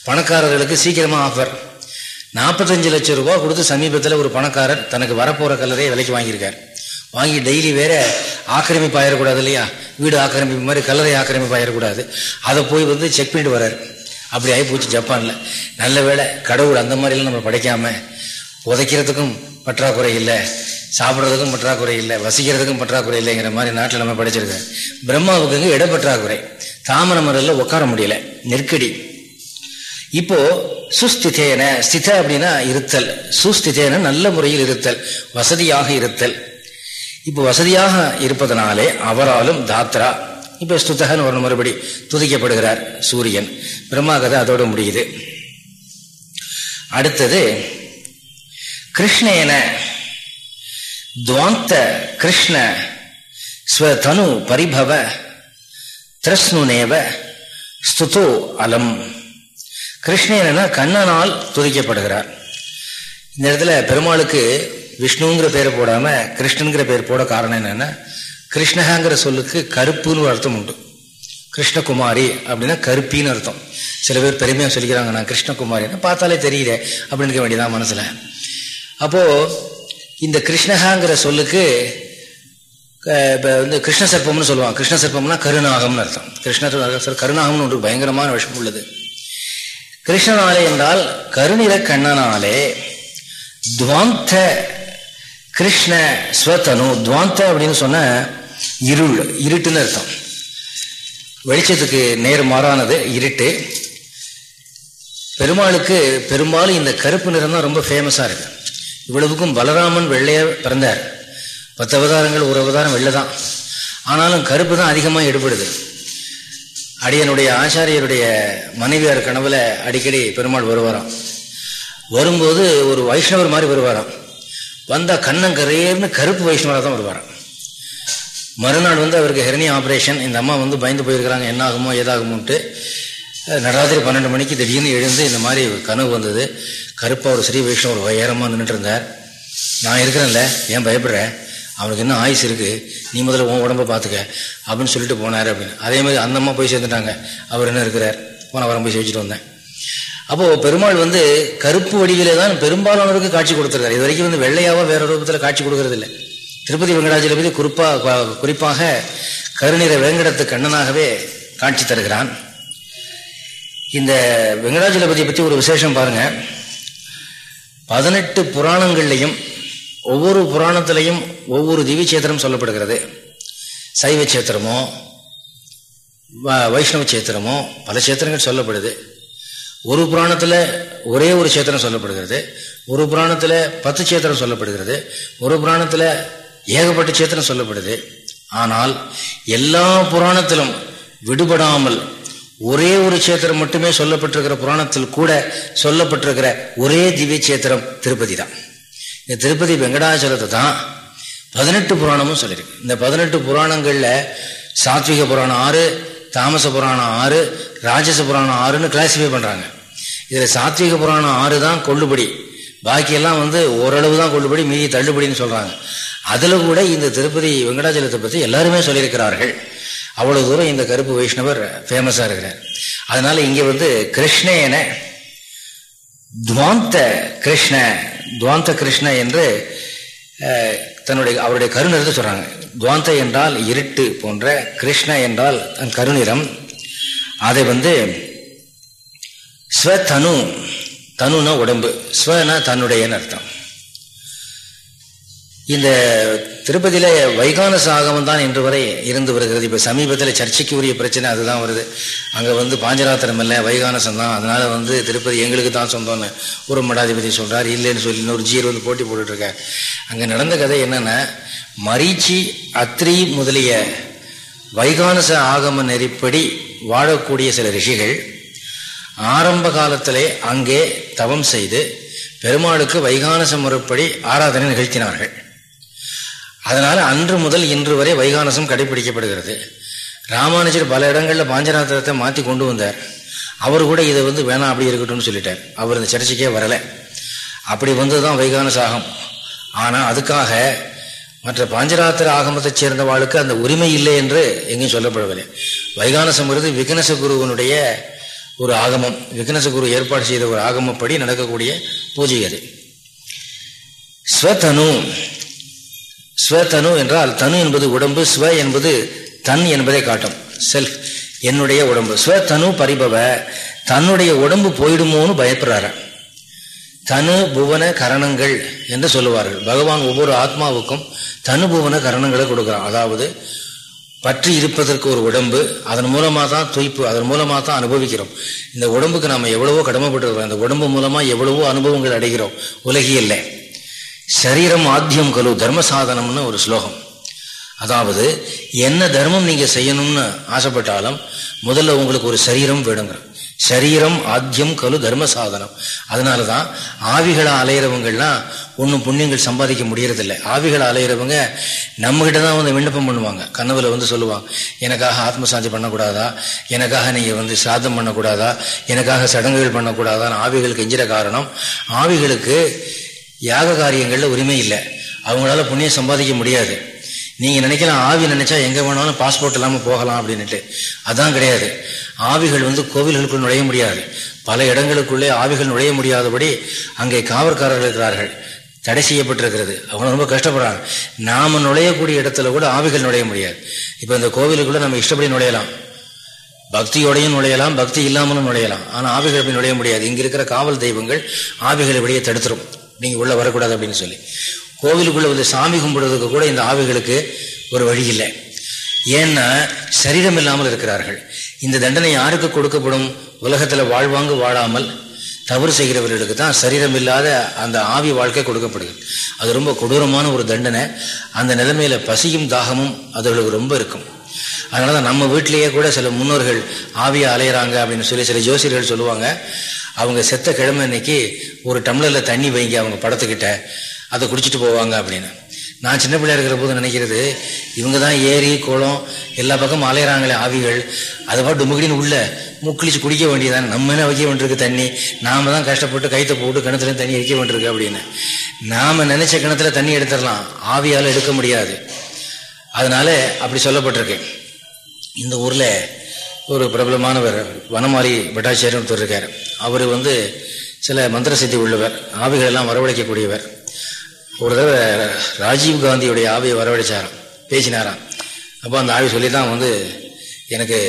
பணக்காரர்களுக்கு சீக்கிரமாக ஆஃபர் நாற்பத்தஞ்சு லட்சம் ரூபா கொடுத்து சமீபத்தில் ஒரு பணக்காரர் தனக்கு வரப்போகிற கலரையை விலைக்கு வாங்கியிருக்கார். வாங்கி டெய்லி வேற ஆக்கிரமிப்பு ஆயிடக்கூடாது இல்லையா? வீடு ஆக்கிரமிப்பு மாதிரி கல்லறை ஆக்கிரமிப்பு ஆயிடக்கூடாது. அதை போய் வந்து செக் பண்ணிட்டு வர்றாரு. அப்படி ஆகி போச்சு ஜப்பானில். நல்ல வேலை கடவுள் அந்த மாதிரிலாம் நம்ம படைக்காமல் உதைக்கிறதுக்கும் பற்றாக்குறை இல்லை சாப்பிட்றதுக்கும் பற்றாக்குறை இல்லை வசிக்கிறதுக்கும் பற்றாக்குறை இல்லைங்கிற மாதிரி நாட்டில் நம்ம படைச்சிருக்கேன் பிரம்மாவுக்கு இடப்பற்றாக்குறை? தாமர உட்கார முடியல நெருக்கடி இப்போ சுஸ்திதேன ஸ்தித அப்படின்னா இருத்தல். சுஸ்திதேன நல்ல முறையில் இருத்தல் வசதியாக இருத்தல். இப்போ வசதியாக இருப்பதனாலே அவராலும் தாத்ரா இப்போ ஸ்துதகன் ஒரு மறுபடி துதிக்கப்படுகிறார் சூரியன். பிரம்மா கதை அதோடு முடியுது. அடுத்தது கிருஷ்ணேன துவாந்த கிருஷ்ண ஸ்வதனு பரிபவ திரஸ்னுனேவ ஸ்துதோ அலம். கிருஷ்ணேனா கண்ணனால் துதிக்கப்படுகிறார். இந்த இடத்துல பெருமாளுக்கு விஷ்ணுங்கிற பேர் போடாமல் கிருஷ்ணங்கிற பேர் போட காரணம் என்னென்னா கிருஷ்ணகாங்கிற சொல்லுக்கு கருப்புன்னு அர்த்தம் உண்டு. கிருஷ்ணகுமாரி அப்படின்னா கருப்பின்னு அர்த்தம். சில பேர் பெருமையாக சொல்லிக்கிறாங்க நான் கிருஷ்ணகுமாரின்னு பார்த்தாலே தெரியல அப்படின்னு வேண்டியதான் மனசில். அப்போ இந்த கிருஷ்ணகாங்கிற சொல்லுக்கு இப்போ வந்து கிருஷ்ண சர்ப்பம்னு சொல்லுவாங்க. கிருஷ்ண சர்ப்பம்னா கருணாகம்னு அர்த்தம். கிருஷ்ண கருணாகம்னு ஒன்று பயங்கரமான விஷயம் உள்ளது. கிருஷ்ணனாலே என்றால் கருணிர கண்ணனாலே துவாந்த கிருஷ்ண ஸ்வத்தனு துவாந்த அப்படின்னு சொன்ன இருள் இருட்டுன்னு அர்த்தம். வெளிச்சத்துக்கு நேர் மாறானது இருட்டு. பெருமாளுக்கு பெரும்பாலும் இந்த கருப்பு நிறம் தான் ரொம்ப ஃபேமஸாக இருக்கு. இவ்வளவுக்கும் பலராமன் வெள்ளைய பிறந்தார். பத்து அவதாரங்கள் ஒரு அவதாரம் வெள்ளை தான் ஆனாலும் கருப்பு தான் அதிகமாக எடுபடுது. அடியனுடைய ஆச்சாரியருடைய மனைவியார் கனவுல அடிக்கடி பெருமாள் வருவாராம். வரும்போது ஒரு வைஷ்ணவர் மாதிரி வருவாராம். வந்தால் கண்ணங்கரையர்னு கருப்பு வைஷ்ணவராக தான் வருவாராம். மறுநாள் வந்து அவருக்கு ஹெர்னி ஆப்ரேஷன். இந்த அம்மா வந்து பயந்து போயிருக்கிறாங்க. என்ன ஆகுமோ ஏதாகுமோன்ட்டு நடராத்திரி பன்னெண்டு மணிக்கு திடீர்னு எழுந்து இந்த மாதிரி கனவு வந்தது. கருப்பாக ஒரு ஸ்ரீ வைஷ்ணவர் உயரமாக நின்றுட்டு இருந்தார் நான் இருக்கிறேன்ல ஏன் பயப்படுறேன் அவனுக்கு இன்னும் ஆயுஸ் இருக்குது நீ முதல்ல உன் உடம்ப பார்த்துக்க அப்படின்னு சொல்லிட்டு போனார் அப்படின்னு. அதே மாதிரி அந்த அம்மா போய் சேர்ந்துட்டாங்க. அவர் என்ன இருக்கிறார்? போன வரம் போய் சேவிச்சுட்டு வந்தேன். அப்போது பெருமாள் வந்து கருப்பு வடிவிலே தான் பெரும்பாலானவருக்கு காட்சி கொடுத்துருக்காரு இது வரைக்கும் வந்து வெள்ளையாவோ வேற ரூபத்தில் காட்சி கொடுக்கறதில்ல. திருப்பதி வெங்கடாஜலபதி குறிப்பா குறிப்பாக கருநிற வேங்கடத்து கண்ணனாகவே காட்சி தருகிறான். இந்த வெங்கடாஜலபதியை பற்றி ஒரு விசேஷம் பாருங்க. பதினெட்டு புராணங்கள்லையும் ஒவ்வொரு புராணத்திலையும் ஒவ்வொரு திவ்ய சேத்திரம் சொல்லப்படுகிறது. சைவ சேத்திரமோ வைஷ்ணவ சேத்திரமோ பல சேத்திரங்கள் சொல்லப்படுது. ஒரு புராணத்தில் ஒரே ஒரு சேத்திரம் சொல்லப்படுகிறது. ஒரு புராணத்தில் பத்து சேத்திரம் சொல்லப்படுகிறது. ஒரு புராணத்தில் ஏகப்பட்ட சேத்திரம் சொல்லப்படுது. ஆனால் எல்லா புராணத்திலும் விடுபடாமல் ஒரே ஒரு சேத்திரம் மட்டுமே சொல்லப்பட்டிருக்கிற புராணத்தில் கூட சொல்லப்பட்டிருக்கிற ஒரே திவ்ய சேத்திரம் திருப்பதி தான். இந்த திருப்பதி வெங்கடாச்சலத்தை தான் பதினெட்டு புராணமும் சொல்லியிருக்கு. இந்த பதினெட்டு புராணங்களில் சாத்விக புராணம் ஆறு தாமச புராணம் ஆறு ராஜச புராணம் ஆறுன்னு கிளாசிஃபை பண்ணுறாங்க இதில் சாத்விக புராணம் ஆறு தான் கொள்ளுபடி. பாக்கியெல்லாம் வந்து ஓரளவு தான் கொள்ளுபடி மீதி தள்ளுபடின்னு சொல்கிறாங்க அதில் கூட இந்த திருப்பதி வெங்கடாச்சலத்தை பற்றி எல்லாருமே சொல்லியிருக்கிறார்கள். அவ்வளவு தூரம் இந்த கருப்பு வைஷ்ணவர் ஃபேமஸாக இருக்கிறார். அதனால இங்கே வந்து கிருஷ்ணேன துவாந்த கிருஷ்ண துவாந்த கிருஷ்ண என்று தன்னுடைய அவருடைய கருநிறத்தை சொல்கிறாங்க துவாந்த என்றால் இருட்டு போன்ற கிருஷ்ண என்றால் கருநிறம். அதை வந்து ஸ்வதனு தனுனா உடம்பு. ஸ்வனா தன்னுடையன்னு அர்த்தம். இந்த திருப்பதியில வைகானச சாகமம் தான் இன்று வரை இருந்து வருகிறது. இப்போ சமீபத்தில் சர்ச்சைக்கு உரிய பிரச்சனை அதுதான் வருது. அங்கே வந்து பாஞ்சராத்திரம் இல்லை வைகானசம் தான். அதனால வந்து திருப்பதி எங்களுக்கு தான் சொந்தம்னு ஒரு மடாதிபதி சொல்றார். இல்லைன்னு சொல்லி இன்னொரு ஜீர் வந்து போட்டி போட்டுட்ருக்கார். அங்கே நடந்த கதை என்னன்னா மரீச்சி அத்ரி முதலிய வைகானச ஆகம நெறிப்படி வாழக்கூடிய சில ரிஷிகள் ஆரம்ப காலத்திலே அங்கே தவம் செய்து பெருமாளுக்கு வைகானச முறைப்படி ஆராதனை நிகழ்த்தினார்கள். அதனால அன்று முதல் இன்று வரை வைகானசம் கடைபிடிக்கப்படுகிறது ராமானுஜர் பல இடங்களில் பாஞ்சநாதத்தை மாற்றி கொண்டு வந்தார். அவர் கூட இதை வந்து வேணாம் அப்படி இருக்கட்டும்னு சொல்லிட்டார். அவர் இந்த சர்ச்சைக்கே வரலை. அப்படி வந்தது தான் வைகானச ஆகம் ஆனால் அதுக்காக மற்ற பாஞ்சராத்திர ஆகமத்தை சேர்ந்தவாளுக்கு அந்த உரிமை இல்லை என்று எங்கேயும் சொல்லப்படவில்லை. வைகானசம்ங்கிறது விக்னச குருவனுடைய ஒரு ஆகமம். விக்னச குரு ஏற்பாடு செய்த ஒரு ஆகமப்படி நடக்கக்கூடிய பூஜை அது. ஸ்வதனு. ஸ்வதனு என்றால் தனு என்பது உடம்பு ஸ்வ என்பது தன் என்பதை காட்டும். செல்ஃப் என்னுடைய உடம்பு. ஸ்வதனு பரிபவ தன்னுடைய உடம்பு போயிடுமோன்னு பயப்படுறாரு. தனு புவன கரணங்கள் என்று சொல்லுவார்கள். பகவான் ஒவ்வொரு ஆத்மாவுக்கும் தனு புவன கரணங்களை கொடுக்குறான். அதாவது பற்றி இருப்பதற்கு ஒரு உடம்பு அதன் மூலமாக தான் துய்ப்பு அதன் மூலமாக தான் அனுபவிக்கிறோம். இந்த உடம்புக்கு நாம் எவ்வளவோ கடமைப்பட்டிருக்கிறோம். இந்த உடம்பு மூலமாக எவ்வளவோ அனுபவங்கள் அடைகிறோம். உலகியல்ல. சரீரம் ஆத்தியம் கலு தர்ம சாதனம்னு ஒரு ஸ்லோகம். அதாவது என்ன தர்மம் நீங்கள் செய்யணும்னு ஆசைப்பட்டாலும் முதல்ல உங்களுக்கு ஒரு சரீரம் வேணுங்க சரீரம் ஆத்தியம் கலு தர்ம சாதனம். அதனால தான் ஆவிகளை அலையிறவங்கள்லாம் ஒன்றும் புண்ணியங்கள் சம்பாதிக்க முடியறதில்லை. ஆவிகளை அலையிறவங்க நம்மகிட்ட தான் வந்து விண்ணப்பம் பண்ணுவாங்க. கனவுல வந்து சொல்லுவாங்க எனக்காக ஆத்மசாந்தி பண்ணக்கூடாதா? எனக்காக நீங்கள் வந்து சாதம் பண்ணக்கூடாதா? எனக்காக சடங்குகள் பண்ணக்கூடாதான்னு ஆவிகளுக்கு எஞ்சிற காரணம் ஆவிகளுக்கு யாக காரியங்களில் உரிமை இல்லை. அவங்களால புண்ணியம் சம்பாதிக்க முடியாது. நீங்கள் நினைக்கலாம் ஆவி நினைச்சா எங்கே வேணாலும் பாஸ்போர்ட் இல்லாமல் போகலாம் அப்படின்ட்டு அதான் கிடையாது. ஆவிகள் வந்து கோவில்களுக்குள் நுழைய முடியாது. பல இடங்களுக்குள்ளே ஆவிகள் நுழைய முடியாதபடி அங்கே காவற்காரர்கள் இருக்கிறார்கள். தடை செய்யப்பட்டிருக்கிறது. அவங்க ரொம்ப கஷ்டப்படுறாங்க. நாம் நுழையக்கூடிய இடத்துல கூட ஆவிகள் நுழைய முடியாது. இப்போ இந்த கோவிலுக்குள்ளே நம்ம இஷ்டப்படி நுழையலாம். பக்தியோடையும் நுழையலாம் பக்தி இல்லாமலும் நுழையலாம். ஆனால் ஆவிகள் அப்படி நுழைய முடியாது. இங்கே இருக்கிற காவல் தெய்வங்கள் ஆவிகளை வெளியே தடுத்துரும். நீங்க உள்ளே வரக்கூடாது அப்படின்னு சொல்லி. கோவிலுக்குள்ளே வந்து சாமி கும்பிடுறதுக்கு கூட இந்த ஆவிகளுக்கு ஒரு வழி இல்லை. ஏன்னா சரீரம் இல்லாமல் இருக்கிறார்கள். இந்த தண்டனை யாருக்கு கொடுக்கப்படும்? உலகத்தில் வாழ்வாங்கு வாழாமல் தவறு செய்கிறவர்களுக்கு தான் சரீரம் இல்லாத அந்த ஆவி வாழ்க்கை கொடுக்கப்படுது அது ரொம்ப கொடூரமான ஒரு தண்டனை. அந்த நிலைமையில் பசியும் தாகமும் அதுகளுக்கு ரொம்ப இருக்கும். அதனாலதான் நம்ம வீட்டிலேயே கூட சில முன்னோர்கள் ஆவியை அலையிறாங்க அப்படின்னு சொல்லி சில ஜோசியர்கள் சொல்லுவாங்க. அவங்க செத்த கிழமை இன்னைக்கு ஒரு டம்ளரில் தண்ணி வைங்க அவங்க படத்துக்கிட்ட. அதை குடிச்சிட்டு போவாங்க அப்படின்னு. நான் சின்ன பிள்ளையா இருக்கிற போது நினைக்கிறது இவங்க தான் ஏரி குளம் எல்லா பக்கமும் அலையிறாங்களே ஆவிகள். அதை பாட்டு டுமுகிடின்னு உள்ள முக்கிழிச்சு குடிக்க வேண்டியதானே நம்ம என்ன வைக்க வேண்டியிருக்கு தண்ணி? நாம தான் கஷ்டப்பட்டு கைத்தை போட்டு கிணத்துல தண்ணி வைக்க வேண்டியிருக்கு அப்படின்னு. நாம நினைச்ச கிணத்துல தண்ணி எடுத்துடலாம். ஆவியால் எடுக்க முடியாது. அதனால அப்படி சொல்லப்பட்டிருக்கு. இந்த ஊர்ல ஒரு பிரபலமானவர் வனமாரி பட்டாச்சாரியன் ஒருத்தர் இருக்கார். அவர் வந்து சில மந்திர சித்தி உள்ளவர் ஆவிகள் எல்லாம் வரவழைக்கக்கூடியவர். ஒரு தடவை ராஜீவ் காந்தியுடைய ஆவியை வரவழைச்சாராம் பேசினாராம். அப்போ அந்த ஆவி சொல்லி தான் வந்து எனக்கு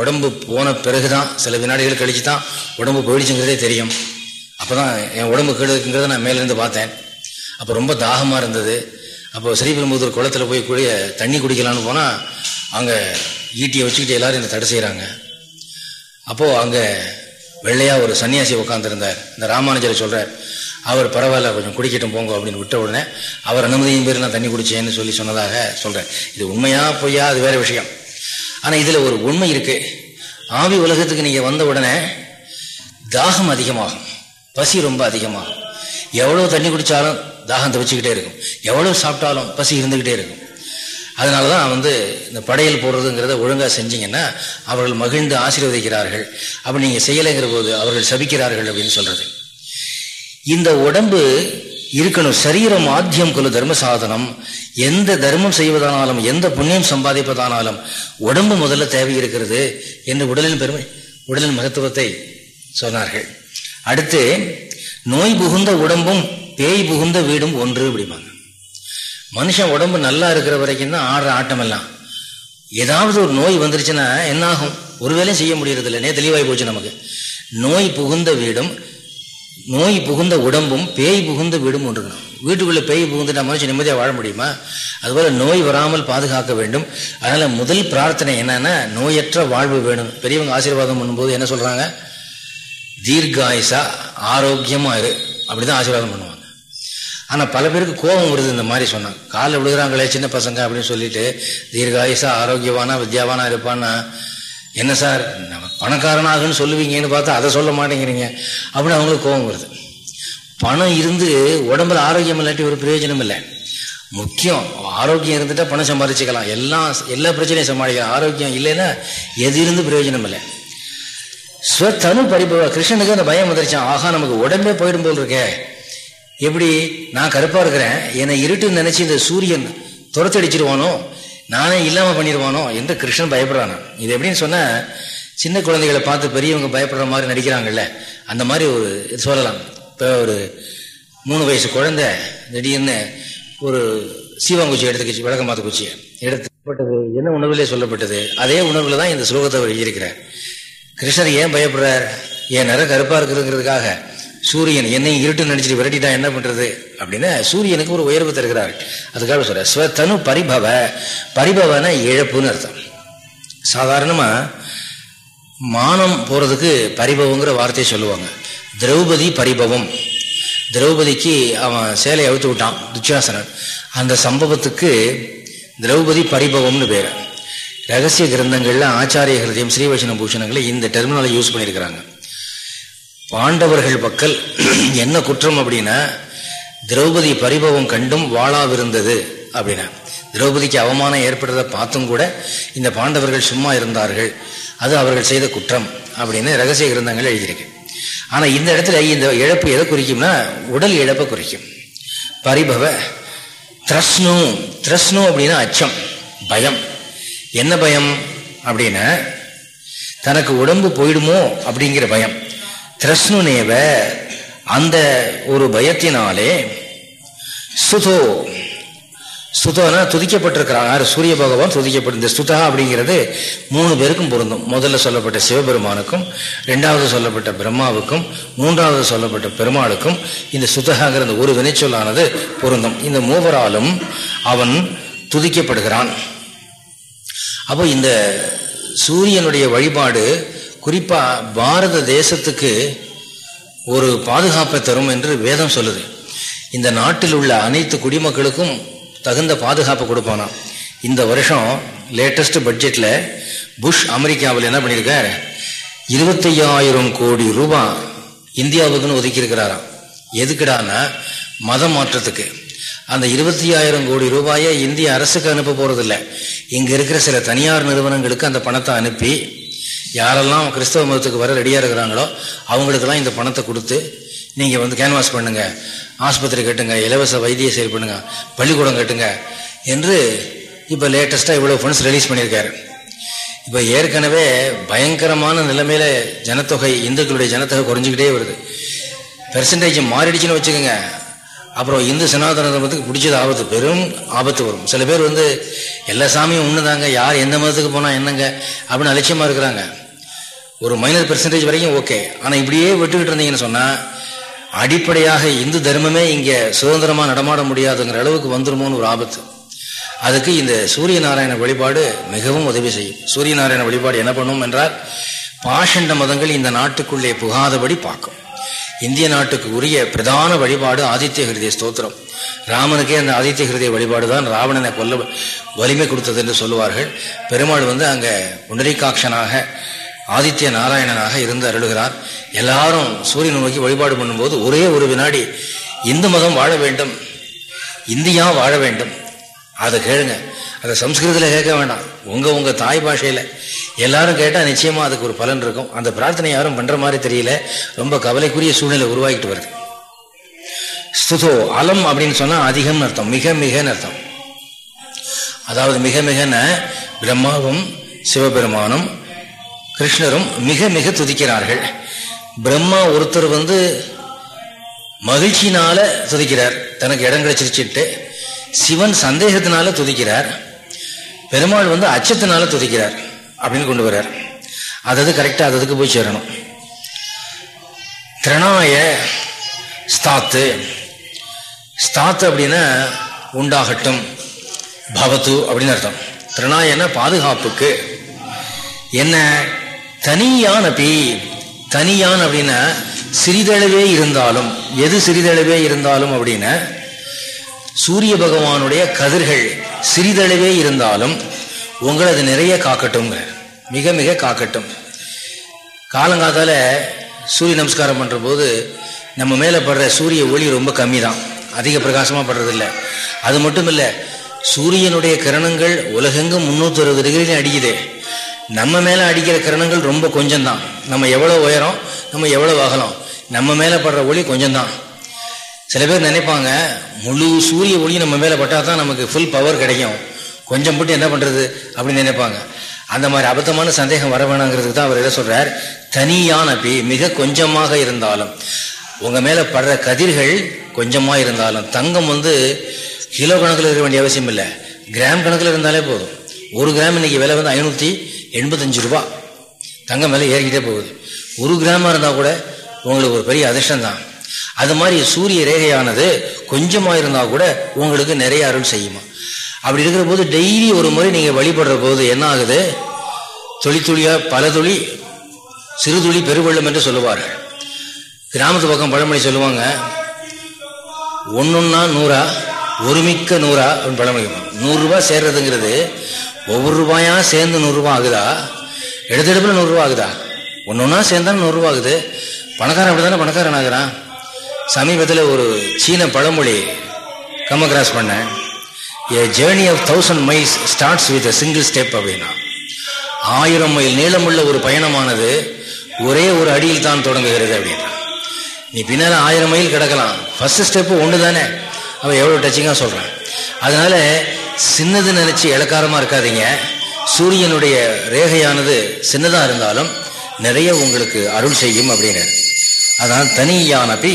உடம்பு போன பிறகு தான் சில வினாடிகள் கழிச்சு தான் உடம்பு போயிடுச்சுங்கிறதே தெரியும். அப்போ தான் என் உடம்பு கெடுக்குங்கிறத நான் மேலேருந்து பார்த்தேன். அப்போ ரொம்ப தாகமாக இருந்தது. அப்போ ஸ்ரீபெரும்புதூர் குளத்தில் போய் கூடிய தண்ணி குடிக்கலான்னு போனால் அங்கே ஈட்டியை வச்சுக்கிட்டு எல்லாரும் இந்த தடை செய்கிறாங்க அப்போது அங்கே வெள்ளையாக ஒரு சன்னியாசி உட்காந்துருந்தார் இந்த ராமானுஜரை சொல்கிறார் அவர் பரவாயில்ல கொஞ்சம் குடிக்கட்டும் போங்க அப்படின்னு விட்ட உடனே அவர் அனுமதியின் பேர் நான் தண்ணி குடிச்சேன்னு சொல்லி சொன்னதாக சொல்கிறேன் இது உண்மையா பொய்யா? அது வேறு விஷயம். ஆனால் இதில் ஒரு உண்மை இருக்குது ஆவி உலகத்துக்கு நீங்கள் வந்த உடனே தாகம் அதிகமாகும். பசி ரொம்ப அதிகமாகும். எவ்வளோ தண்ணி குடித்தாலும் தாகம் தவிச்சுக்கிட்டே இருக்கும். எவ்வளோ சாப்பிட்டாலும் பசி இருந்துக்கிட்டே இருக்கும். அதனால தான் வந்து இந்த படையல் போடுறதுங்கிறத ஒழுங்காக செஞ்சீங்கன்னா அவர்கள் மகிழ்ந்து ஆசீர்வதிக்கிறார்கள். அப்படி நீங்கள் செய்யலைங்கிற போது அவர்கள் சபிக்கிறார்கள் அப்படின்னு சொல்றது. இந்த உடம்பு இருக்கணும். சரீரம் ஆத்தியம் குழு தர்ம சாதனம். எந்த தர்மம் செய்வதானாலும் எந்த புண்ணியம் சம்பாதிப்பதானாலும் உடம்பு முதல்ல தேவை இருக்கிறது என்று உடலின் பெருமை உடலின் மகத்துவத்தை சொன்னார்கள். அடுத்து நோய் புகுந்த உடம்பும் பேய் புகுந்த வீடும் ஒன்று அப்படிம்பாங்க. மனுஷன் உடம்பு நல்லா இருக்கிற வரைக்கும் தான் ஆடுற ஆட்டம் எல்லாம் ஏதாவது ஒரு நோய் வந்துருச்சுன்னா என்ன ஆகும் ஒரு வேலையும் செய்ய முடியறது நே தெளிவாகி போச்சு நமக்கு. நோய் புகுந்த வீடும் நோய் புகுந்த உடம்பும் பேய் புகுந்த வீடும் ஒன்றுக்கணும் வீட்டுக்குள்ளே பேய் புகுந்துட்டா மனுஷன் நிம்மதியாக வாழ முடியுமா? அதுபோல் நோய் வராமல் பாதுகாக்க வேண்டும். அதனால் முதல் பிரார்த்தனை என்னன்னா நோயற்ற வாழ்வு வேணும். பெரியவங்க ஆசீர்வாதம் பண்ணும்போது என்ன சொல்கிறாங்க தீர்காயுசா ஆரோக்கியமாக இரு. அப்படி தான் ஆசீர்வாதம் பண்ணுவாங்க ஆனால் பல பேருக்கு கோபம் வருது இந்த மாதிரி சொன்னாங்க காலில் விழுகிறாங்களே சின்ன பசங்க அப்படின்னு சொல்லிட்டு தீர்காயுசா ஆரோக்கியவானா வித்யாவானா இருப்பான்னா என்ன சார் நம்ம பணக்காரனாகன்னு சொல்லுவீங்கன்னு பார்த்தா அதை சொல்ல மாட்டேங்கிறீங்க. அப்படின்னு அவங்களுக்கு கோபம் வருது. பணம் இருந்து உடம்புல ஆரோக்கியம் இல்லாட்டி ஒரு பிரயோஜனம் இல்லை. முக்கியம் ஆரோக்கியம் இருந்துட்டா பணம் சம்பாதிச்சுக்கலாம். எல்லாம் எல்லா பிரச்சனையும் சமாளிக்கலாம். ஆரோக்கியம் இல்லைன்னா எது இருந்து பிரயோஜனம் இல்லை. ஸ்வத்தனு பரிபவ கிருஷ்ணனுக்கு அந்த பயம் வந்துருச்சான் ஆகா நமக்கு உடம்பே போயிடும் போல் இருக்கே. எப்படி? நான் கருப்பா இருக்கிறேன். என்னை இருட்டுன்னு நினைச்சு இந்த சூரியன் துரத்தடிச்சிருவானோ? நானே இல்லாம பண்ணிடுவானோ என்று கிருஷ்ணன் பயப்படுறான். இது எப்படின்னு சொன்ன சின்ன குழந்தைகளை பார்த்து பெரியவங்க பயப்படுற மாதிரி நடிக்கிறாங்கல்ல அந்த மாதிரி ஒரு சொல்லலாம். இப்போ ஒரு மூணு வயசு குழந்தை திடீர்னு ஒரு சீவாங்குச்சி எடுத்துக்கிச்சு விளக்கமாத்த குச்சி எடுத்துப்பட்டது என்ன உணவுலே சொல்லப்பட்டது? அதே உணவில் தான் இந்த ஸ்லோகத்தை எழுதியிருக்கிறார். கிருஷ்ணர் ஏன் பயப்படுறார்? என் நிற கருப்பாக இருக்குதுங்கிறதுக்காக சூரியன் என்னையும் இருட்டு நினைச்சிட்டு விரட்டிட்டா என்ன பண்றது? அப்படின்னு சூரியனுக்கு ஒரு உயர்வு தருகிறார் அதுக்காக சொல்ற ஸ்வத்தனு பரிபவ பரிபவன இழப்புன்னு அர்த்தம். சாதாரணமா மானம் போறதுக்கு பரிபவங்கிற வார்த்தையை சொல்லுவாங்க. திரௌபதி பரிபவம். திரௌபதிக்கு அவன் சேலை அவுத்து விட்டான் துச்சாசனன். அந்த சம்பவத்துக்கு திரௌபதி பரிபவம்னு பேர். ரகசிய கிரந்தங்கள்ல ஆச்சாரிய ஹிருதயம் ஸ்ரீவசன பூஷணங்களை இந்த டெர்மினலை யூஸ் பண்ணியிருக்கிறாங்க. பாண்டவர்கள் மக்கள் என்ன குற்றம் அப்படின்னா திரௌபதி பரிபவம் கண்டும் வாழாவிருந்தது அப்படின்னா. திரௌபதிக்கு அவமானம் ஏற்படுறதை பார்த்தும் கூட இந்த பாண்டவர்கள் சும்மா இருந்தார்கள். அது அவர்கள் செய்த குற்றம் அப்படின்னு ரகசிய கிரந்தங்கள் எழுதியிருக்கு. ஆனால் இந்த இடத்துல இந்த இழப்பு எதை குறிக்கும்னா உடல் இழப்பை குறிக்கும். பரிபவ த்ரஸ்னு த்ரஸ்னு அப்படின்னா அச்சம் பயம். என்ன பயம் அப்படின்னா தனக்கு உடம்பு போயிடுமோ அப்படிங்கிற பயம். திரஸ்னுனேவ அந்த ஒரு பயத்தினாலே சுதோ சுதோனா துதிக்கப்பட்டிருக்கிறான். யார்? சூரிய பகவான் துதிக்கப்பட்ட இந்த ஸ்துதா அப்படிங்கிறது மூணு பேருக்கும் பொருந்தும். முதல்ல சொல்லப்பட்ட சிவபெருமானுக்கும் ரெண்டாவது சொல்லப்பட்ட பிரம்மாவுக்கும் மூன்றாவது சொல்லப்பட்ட பெருமாளுக்கும் இந்த சுதகாங்கிற இந்த ஒரு வினைச்சொல்லானது பொருந்தும். இந்த மூவராலும் அவன் துதிக்கப்படுகிறான். அப்போ இந்த சூரியனுடைய வழிபாடு குறிப்பாக பாரத தேசத்துக்கு ஒரு பாதுகாப்பை தரும் என்று வேதம் சொல்லுது. இந்த நாட்டில் உள்ள அனைத்து குடிமக்களுக்கும் தகுந்த பாதுகாப்பை கொடுப்பானா இந்த வருஷம் லேட்டஸ்ட் பட்ஜெட்டில் புஷ் அமெரிக்காவில் என்ன பண்ணியிருக்கார்? இருபத்தையாயிரம் கோடி ரூபாய் இந்தியாவுக்குன்னு ஒதுக்கியிருக்கிறாராம். இருக்கிறாராம் மதம் மத மாற்றத்துக்கு. அந்த இருபத்தி ஆயிரம் கோடி ரூபாயை இந்திய அரசுக்கு அனுப்ப போகிறதில்ல இங்கே இருக்கிற சில தனியார் நிறுவனங்களுக்கு அந்த பணத்தை அனுப்பி யாரெல்லாம் கிறிஸ்தவ மதத்துக்கு வர ரெடியாக இருக்கிறாங்களோ அவங்களுக்கெல்லாம் இந்த பணத்தை கொடுத்து நீங்கள் வந்து கேன்வாஸ் பண்ணுங்கள் ஆஸ்பத்திரி கட்டுங்க இலவச வைத்திய செயல் பண்ணுங்க பள்ளிக்கூடம் கட்டுங்க என்று இப்போ லேட்டஸ்ட்டாக இவ்வளோ ஃபண்ட்ஸ் ரிலீஸ் பண்ணியிருக்காரு. இப்போ ஏற்கனவே பயங்கரமான நிலைமையில ஜனத்தொகை இந்துக்களுடைய ஜனத்தொகை குறைஞ்சிக்கிட்டே வருது. பெர்சன்டேஜ் மாறிடுச்சுன்னு வச்சுக்கோங்க. அப்புறம் இந்து சனாதன தர்மத்துக்கு பிடிச்சது ஆபத்து. பெரும் ஆபத்து வரும். சில பேர் வந்து எல்லா சாமியும் ஒன்றுதாங்க யார் எந்த மதத்துக்கு போனால் என்னங்க அப்படின்னு அலட்சியமாக இருக்கிறாங்க. ஒரு மைனர் பெர்சன்டேஜ் வரைக்கும் ஓகே ஆனால் இப்படியே விட்டுக்கிட்டு இருந்தீங்கன்னு சொன்னால் அடிப்படையாக இந்து தர்மமே இங்கே சுதந்திரமாக நடமாட முடியாதுங்கிற அளவுக்கு வந்துருமோன்னு ஒரு ஆபத்து. அதுக்கு இந்த சூரிய நாராயண வழிபாடு மிகவும் உதவி செய்யும். சூரிய நாராயண வழிபாடு என்ன பண்ணும் என்றால் பாஷண்ட மதங்கள் இந்த நாட்டுக்குள்ளே புகாதபடி பார்க்கும். இந்திய நாட்டுக்கு உரிய பிரதான வழிபாடு ஆதித்ய ஹிருதய ஸ்தோத்திரம். ராமனுக்கே அந்த ஆதித்ய ஹிருதய வழிபாடு தான் ராவணனை கொல்ல வலிமை கொடுத்தது என்று சொல்லுவார்கள். பெருமாள் வந்து அங்கே புண்டரிகாட்சனாக ஆதித்ய நாராயணனாக இருந்து அருளுகிறார். எல்லாரும் சூரியனை நோக்கி வழிபாடு பண்ணும்போது ஒரே ஒரு வினாடி இந்து மதம் வாழ வேண்டும். இந்தியா வாழ வேண்டும். அதை கேளுங்க. அதை சம்ஸ்கிருதத்தில் கேட்க வேண்டாம். உங்கள் உங்கள் தாய் பாஷையில். எல்லாரும் கேட்டால் நிச்சயமாக அதுக்கு ஒரு பலன் இருக்கும். அந்த பிரார்த்தனை யாரும் பண்ணுற மாதிரி தெரியல. ரொம்ப கவலைக்குரிய சூழ்நிலை உருவாகிட்டு வருது. ஸ்துதோ அலம் அப்படின்னு சொன்னால் அதிகம் அர்த்தம். மிக மிகன்னு அர்த்தம். அதாவது மிக மிகன பிரம்மாவும் சிவபெருமானும் கிருஷ்ணரும் மிக மிக துதிக்கிறார்கள். பிரம்மா ஒருத்தர் வந்து மகிழ்ச்சினால துதிக்கிறார். தனக்கு இடம் கிடைச்சிருச்சுட்டு சிவன் சந்தேகத்தினால துதிக்கிறார். பெருமாள் வந்து அச்சத்தினால துதிக்கிறார். அப்படின்னு கொண்டு வர்றார். அதது கரெக்டாக அததுக்கு போய் சேரணும். திரணாய ஸ்தாத்து. ஸ்தாத்து அப்படின்னா உண்டாகட்டும் பவத்து அப்படின்னு அர்த்தம். திரணாயன பாதுகாப்புக்கு. என்ன? தனியான பி தனியான் அப்படின்னா சிறிதளவே இருந்தாலும் எது சிறிதளவே இருந்தாலும் அப்படின்னா சூரிய பகவானுடைய கதிர்கள் சிறிதளவே இருந்தாலும் உங்களை அது நிறைய காக்கட்டும் மிக மிக காக்கட்டும். காலங்காத்தால சூரிய நமஸ்காரம் பண்ணுற போது நம்ம மேலே படுற சூரிய ஒளி ரொம்ப கம்மி தான் அதிக பிரகாசமாக படுறதில்ல. அது மட்டும் இல்லை சூரியனுடைய கிரணங்கள் உலகெங்கும் முந்நூற்றி அறுபது டிகிரிலையும் அடிக்குது. நம்ம மேலே அடிக்கிற கிரணங்கள் ரொம்ப கொஞ்சம் தான் நம்ம எவ்வளோ உயரம் நம்ம எவ்வளோ அகலம் நம்ம மேலே படுற ஒளி கொஞ்சம் தான் சில பேர் நினைப்பாங்க முழு சூரிய ஒளி நம்ம மேலே பட்டால் தான் நமக்கு ஃபுல் பவர் கிடைக்கும். கொஞ்சம் மட்டும் என்ன பண்ணுறது அப்படின்னு நினைப்பாங்க. அந்த மாதிரி அபத்தமான சந்தேகம் வர வேணாங்கிறதுக்கு தான் அவர் என்ன சொல்கிறார் தனியான பி மிக கொஞ்சமாக இருந்தாலும். உங்கள் மேலே படுற கதிர்கள் கொஞ்சமாக இருந்தாலும். தங்கம் வந்து கிலோ கணக்கில் இருக்க வேண்டிய அவசியம் இல்லை. கிராம் கணக்கில் இருந்தாலே போதும். ஒரு கிராம் இன்னைக்கு விலை வந்து ஐநூற்றி எண்பத்தஞ்சு ரூபா. தங்கம் விலை ஏறிக்கிட்டே போகுது. ஒரு கிராமாக இருந்தால் கூட உங்களுக்கு ஒரு பெரிய அதிர்ஷ்டம் தான் அது மாதிரி சூரிய ரேகையானது கொஞ்சமாக இருந்தால் கூட உங்களுக்கு நிறைய அருள் செய்யுமா. அப்படி இருக்கிற போது டெய்லி ஒரு முறை நீங்கள் வழிபடுற போது என்ன ஆகுது? தொழி துளியாக பல துளி சிறு துளி பெருவெள்ளம் என்று சொல்லுவார்கள். கிராமத்து பக்கம் பழமொழி சொல்லுவாங்க ஒன்றுன்னா நூறா ஒருமிக்க நூறா அப்படின்னு பழமொழி நூறுரூபா சேர்றதுங்கிறது ஒவ்வொரு ரூபாயா சேர்ந்து நூறுரூவா ஆகுதா? எடுத்தெடுப்பில் நூறுரூவா ஆகுதா? ஒன்று ஒன்றா சேர்ந்தா நூறுரூவா ஆகுது. பணக்காரன் அப்படி தானே பணக்காரன் ஆகுறான்? சமீபத்தில் ஒரு சீன பழமொழி கம் அக்ராஸ் பண்ணேன். A journey of thousand miles starts with a single step அப்படின்னா ஆயிரம் மைல் நீளமுள்ள ஒரு பயணமானது ஒரே ஒரு அடியில் தான் தொடங்குகிறது அப்படின்னா. நீ பின்னால் ஆயிரம் மைல் கிடக்கலாம். ஃபர்ஸ்ட் ஸ்டெப்பு ஒன்று தானே அவன் எவ்வளோ டச்சிங்காக சொல்கிறான் அதனால் சின்னது நினச்சி இலக்காரமாக இருக்காதீங்க. சூரியனுடைய ரேகையானது சின்னதாக இருந்தாலும் நிறைய உங்களுக்கு அருள் செய்யும் அப்படின்னு. அதான் தனியானபி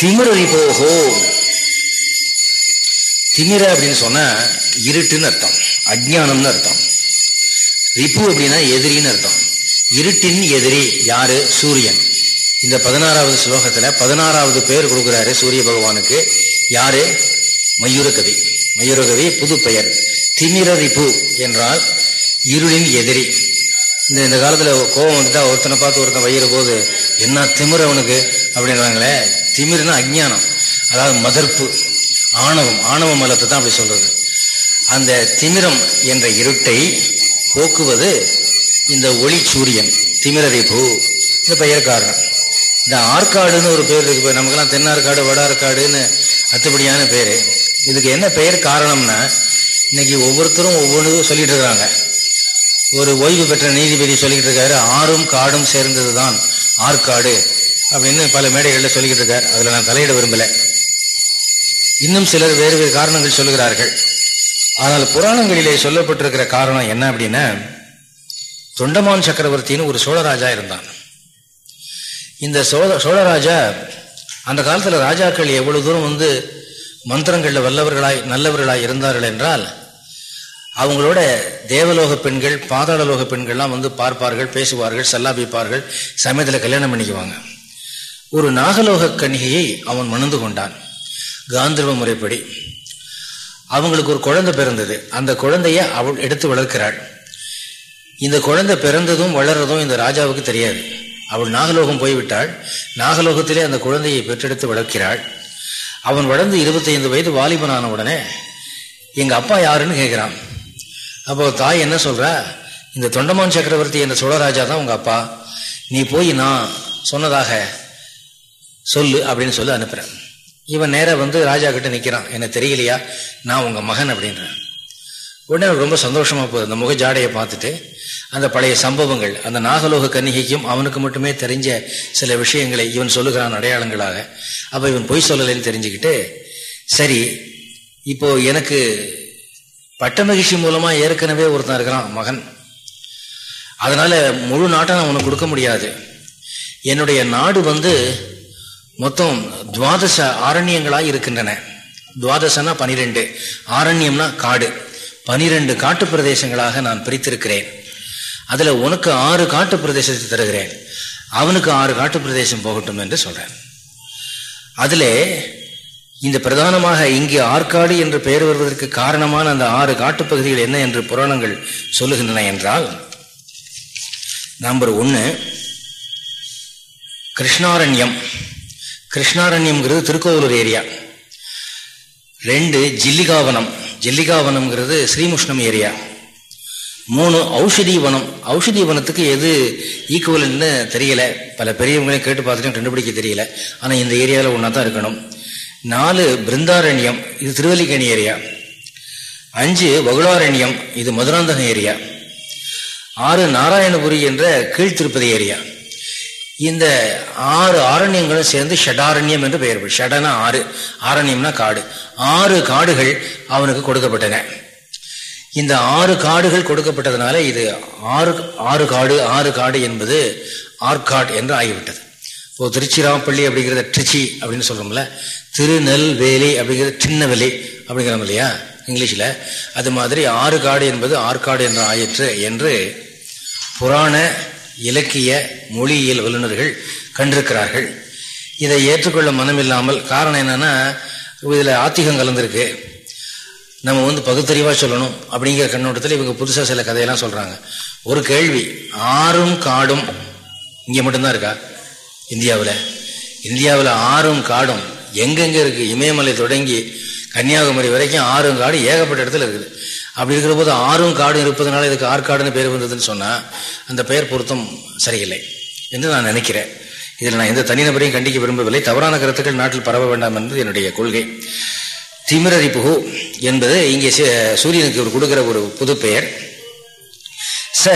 திமிரறி போகோ திமிர அப்படின்னு சொன்னா இருட்டுன்னு அர்த்தம். அஜ்ஞானம்னு அர்த்தம். ரிப்பு அப்படின்னா எதிரின்னு அர்த்தம். இருட்டின் எதிரி யாரு? சூரியன். இந்த பதினாறாவது ஸ்லோகத்துல பதினாறாவது பெயர் கொடுக்குறாரு சூரிய பகவானுக்கு. யாரு? மயூரகவி. மயூரகவி புது பெயர். திமிர ரிப்பு என்றால் இருளின் எதிரி. இந்த இந்த காலத்துல கோபம் வந்துட்டா ஒருத்தனை பார்த்து ஒருத்தன் வையிற போது என்ன திமிர அவனுக்கு? அப்படின்றாங்களே. திமிர்னா அஜானம் அதாவது மதர்ப்பு ஆணவம் ஆணவ மலத்தை தான் அப்படி சொல்றது. அந்த திமிரம் என்ற இருட்டை போக்குவது இந்த ஒளி சூரியன் திமிரதை பூ இந்த பெயர் காரணம். இந்த ஆற்காடுன்னு ஒரு பேர் இருக்கு. நமக்கெல்லாம் தென்னார்காடு வடார்காடுன்னு அத்துப்படியான பேர். இதுக்கு என்ன பெயர் காரணம்னா இன்னைக்கு ஒவ்வொருத்தரும் ஒவ்வொன்று சொல்லிட்டு இருக்காங்க. ஒரு ஓய்வு பெற்ற நீதிபதி சொல்லிக்கிட்டு இருக்காரு ஆறும் காடும் சேர்ந்தது தான் ஆற்காடு. அப்படின்னு பல மேடைகளில் சொல்லிக்கிட்டு இருக்கார். அதில் நான் தலையிட விரும்பலை. இன்னும் சிலர் வேறு வேறு காரணங்கள் சொல்லுகிறார்கள். ஆனால் புராணங்களிலே சொல்லப்பட்டிருக்கிற காரணம் என்ன அப்படின்னா தொண்டமான் சக்கரவர்த்தின்னு ஒரு சோழராஜா இருந்தான். இந்த சோழ சோழராஜா அந்த காலத்தில் ராஜாக்கள் எவ்வளவு தூரம் வந்து மந்திரங்களில் வல்லவர்களாய் நல்லவர்களாய் இருந்தார்கள் என்றால் அவங்களோட தேவலோக பெண்கள் பாதாளலோக பெண்கள்லாம் வந்து பார்ப்பார்கள் பேசுவார்கள் சல்லாபிப்பார்கள் சமயத்தில் கல்யாணம் பண்ணிக்குவாங்க. ஒரு நாகலோக கன்னிகையை அவன் மணந்து கொண்டான். காந்தர்வ முறைப்படி. அவங்களுக்கு ஒரு குழந்தை பிறந்தது. அந்த குழந்தைய அவள் எடுத்து வளர்க்கிறாள். இந்த குழந்தை பிறந்ததும் வளர்றதும் இந்த ராஜாவுக்கு தெரியாது. அவள் நாகலோகம் போய்விட்டாள். நாகலோகத்திலே அந்த குழந்தையை பெற்றெடுத்து வளர்க்கிறாள். அவன் வளர்ந்து இருபத்தைந்து வயது வாலிபனான உடனே எங்கள் அப்பா யாருன்னு கேட்குறான். அப்போ தாய் என்ன சொல்கிறா இந்த தொண்டமான் சக்கரவர்த்தி என்ற சோழராஜா தான் உங்கள் அப்பா. நீ போய் நான் சொன்னதாக சொல்லு அப்படின்னு சொல்லி அனுப்புறேன். இவன் நேராக வந்து ராஜா கிட்ட நிற்கிறான் என்ன தெரியலையா? நான் உங்கள் மகன் அப்படின்றேன். உடனே ரொம்ப சந்தோஷமாக போகுது. அந்த முக ஜாடையை பார்த்துட்டு அந்த பழைய சம்பவங்கள் அந்த நாகலோக கன்னிகைக்கும் அவனுக்கு மட்டுமே தெரிஞ்ச சில விஷயங்களை இவன் சொல்லுகிறான் அடையாளங்களாக. அப்போ இவன் பொய் சொல்லலைன்னு தெரிஞ்சுக்கிட்டு சரி இப்போ எனக்கு பட்ட மகிழ்ச்சி மூலமாக ஏற்கனவே ஒருத்தன் இருக்கிறான் மகன். அதனால் முழு நாட்டை நான் உனக்கு கொடுக்க முடியாது. என்னுடைய நாடு வந்து மொத்தம் துவாதச ஆரண்யங்களாக இருக்கின்றன. துவாதசனா பனிரெண்டு ஆரண்யம்னா காடு. பனிரெண்டு காட்டு பிரதேசங்களாக நான் பிரித்திருக்கிறேன். அதில் உனக்கு ஆறு காட்டு பிரதேசத்தை தருகிறேன். அவனுக்கு ஆறு காட்டு பிரதேசம் போகட்டும் என்று சொல்கிறேன் அதில் இந்த பிரதானமாக இங்கே ஆற்காடு என்று பெயர் வருவதற்கு காரணமான அந்த ஆறு காட்டுப்பகுதிகள் என்ன என்று புராணங்கள் சொல்லுகின்றன என்றால் நம்பர் ஒன்று கிருஷ்ணாரண்யம். கிருஷ்ணாரண்யம்ங்கிறது திருக்கோவலூர் ஏரியா. ரெண்டு ஜில்லிகாவனம். ஜில்லிகாவனம்ங்கிறது ஸ்ரீமுஷ்ணம் ஏரியா. மூணு ஔஷதி வனம் ஔஷதி வனத்துக்கு எது ஈக்குவல்னு தெரியல. பல பெரியவங்களையும் கேட்டு பார்த்துட்டு கண்டுபிடிக்க தெரியல. ஆனால் இந்த ஏரியாவில் ஒன்றா தான் இருக்கணும். நாலு பிருந்தாரண்யம். இது திருவல்லிக்கணி ஏரியா. அஞ்சு வகுளாரண்யம். இது மதுராந்தகம் ஏரியா. ஆறு நாராயணபுரி என்ற கீழ்த்திருப்பதி ஏரியா. இந்த ஆறு ஆரண்யங்களும் சேர்ந்து ஷடாரண்யம் என்று பெயர். ஷடனா ஆறு. ஆரண்யம்னா காடு. ஆறு காடுகள் அவனுக்கு கொடுக்கப்பட்டன. இந்த ஆறு காடுகள் கொடுக்கப்பட்டதுனால இது ஆறு ஆறு காடு ஆறு காடு என்பது ஆர்காட் என்று ஆகிவிட்டது. இப்போ திருச்சிராப்பள்ளி அப்படிங்கிறத ட்ரிச்சி அப்படின்னு சொல்றோம்ல. திருநெல்வேலி அப்படிங்கிறது சின்னவெளி அப்படிங்கிறோம் இல்லையா? இங்கிலீஷில். அது மாதிரி ஆறு காடு என்பது ஆற்காடு என்று ஆயிற்று என்று புராண இலக்கிய மொழியியல் வல்லுநர்கள் கண்டிருக்கிறார்கள். இதை ஏற்றுக்கொள்ள மனமில்லாமல் காரணம் என்னென்னா இதில் ஆத்திகம் கலந்துருக்கு. நம்ம வந்து பகுத்தறிவாக சொல்லணும் அப்படிங்கிற கண்ணோட்டத்தில் இவங்க புதுசாக சில கதையெல்லாம் சொல்கிறாங்க ஒரு கேள்வி ஆறும் காடும் இங்கே மட்டும்தான் இருக்கா? இந்தியாவில். இந்தியாவில் ஆறும் காடும் எங்கெங்கே இருக்குது இமயமலை தொடங்கி கன்னியாகுமரி வரைக்கும் ஆறும் காடு ஏகப்பட்ட இடத்துல இருக்குது. அப்படி இருக்கிற போது ஆறும் காடும் இருப்பதனால இதுக்கு ஆற்காடுன்னு பேர் வந்ததுன்னு சொன்னால் அந்த பெயர் பொருத்தம் சரியில்லை என்று நான் நினைக்கிறேன். இதில் நான் எந்த தனிநபரையும் கண்டிக்க விரும்பவில்லை. தவறான கருத்துக்கள் நாட்டில் பரவ வேண்டாம் என்பது என்னுடைய கொள்கை. திமிரரிப்புகு என்பது இங்கே சூரியனுக்கு ஒரு கொடுக்கிற ஒரு புது பெயர். ச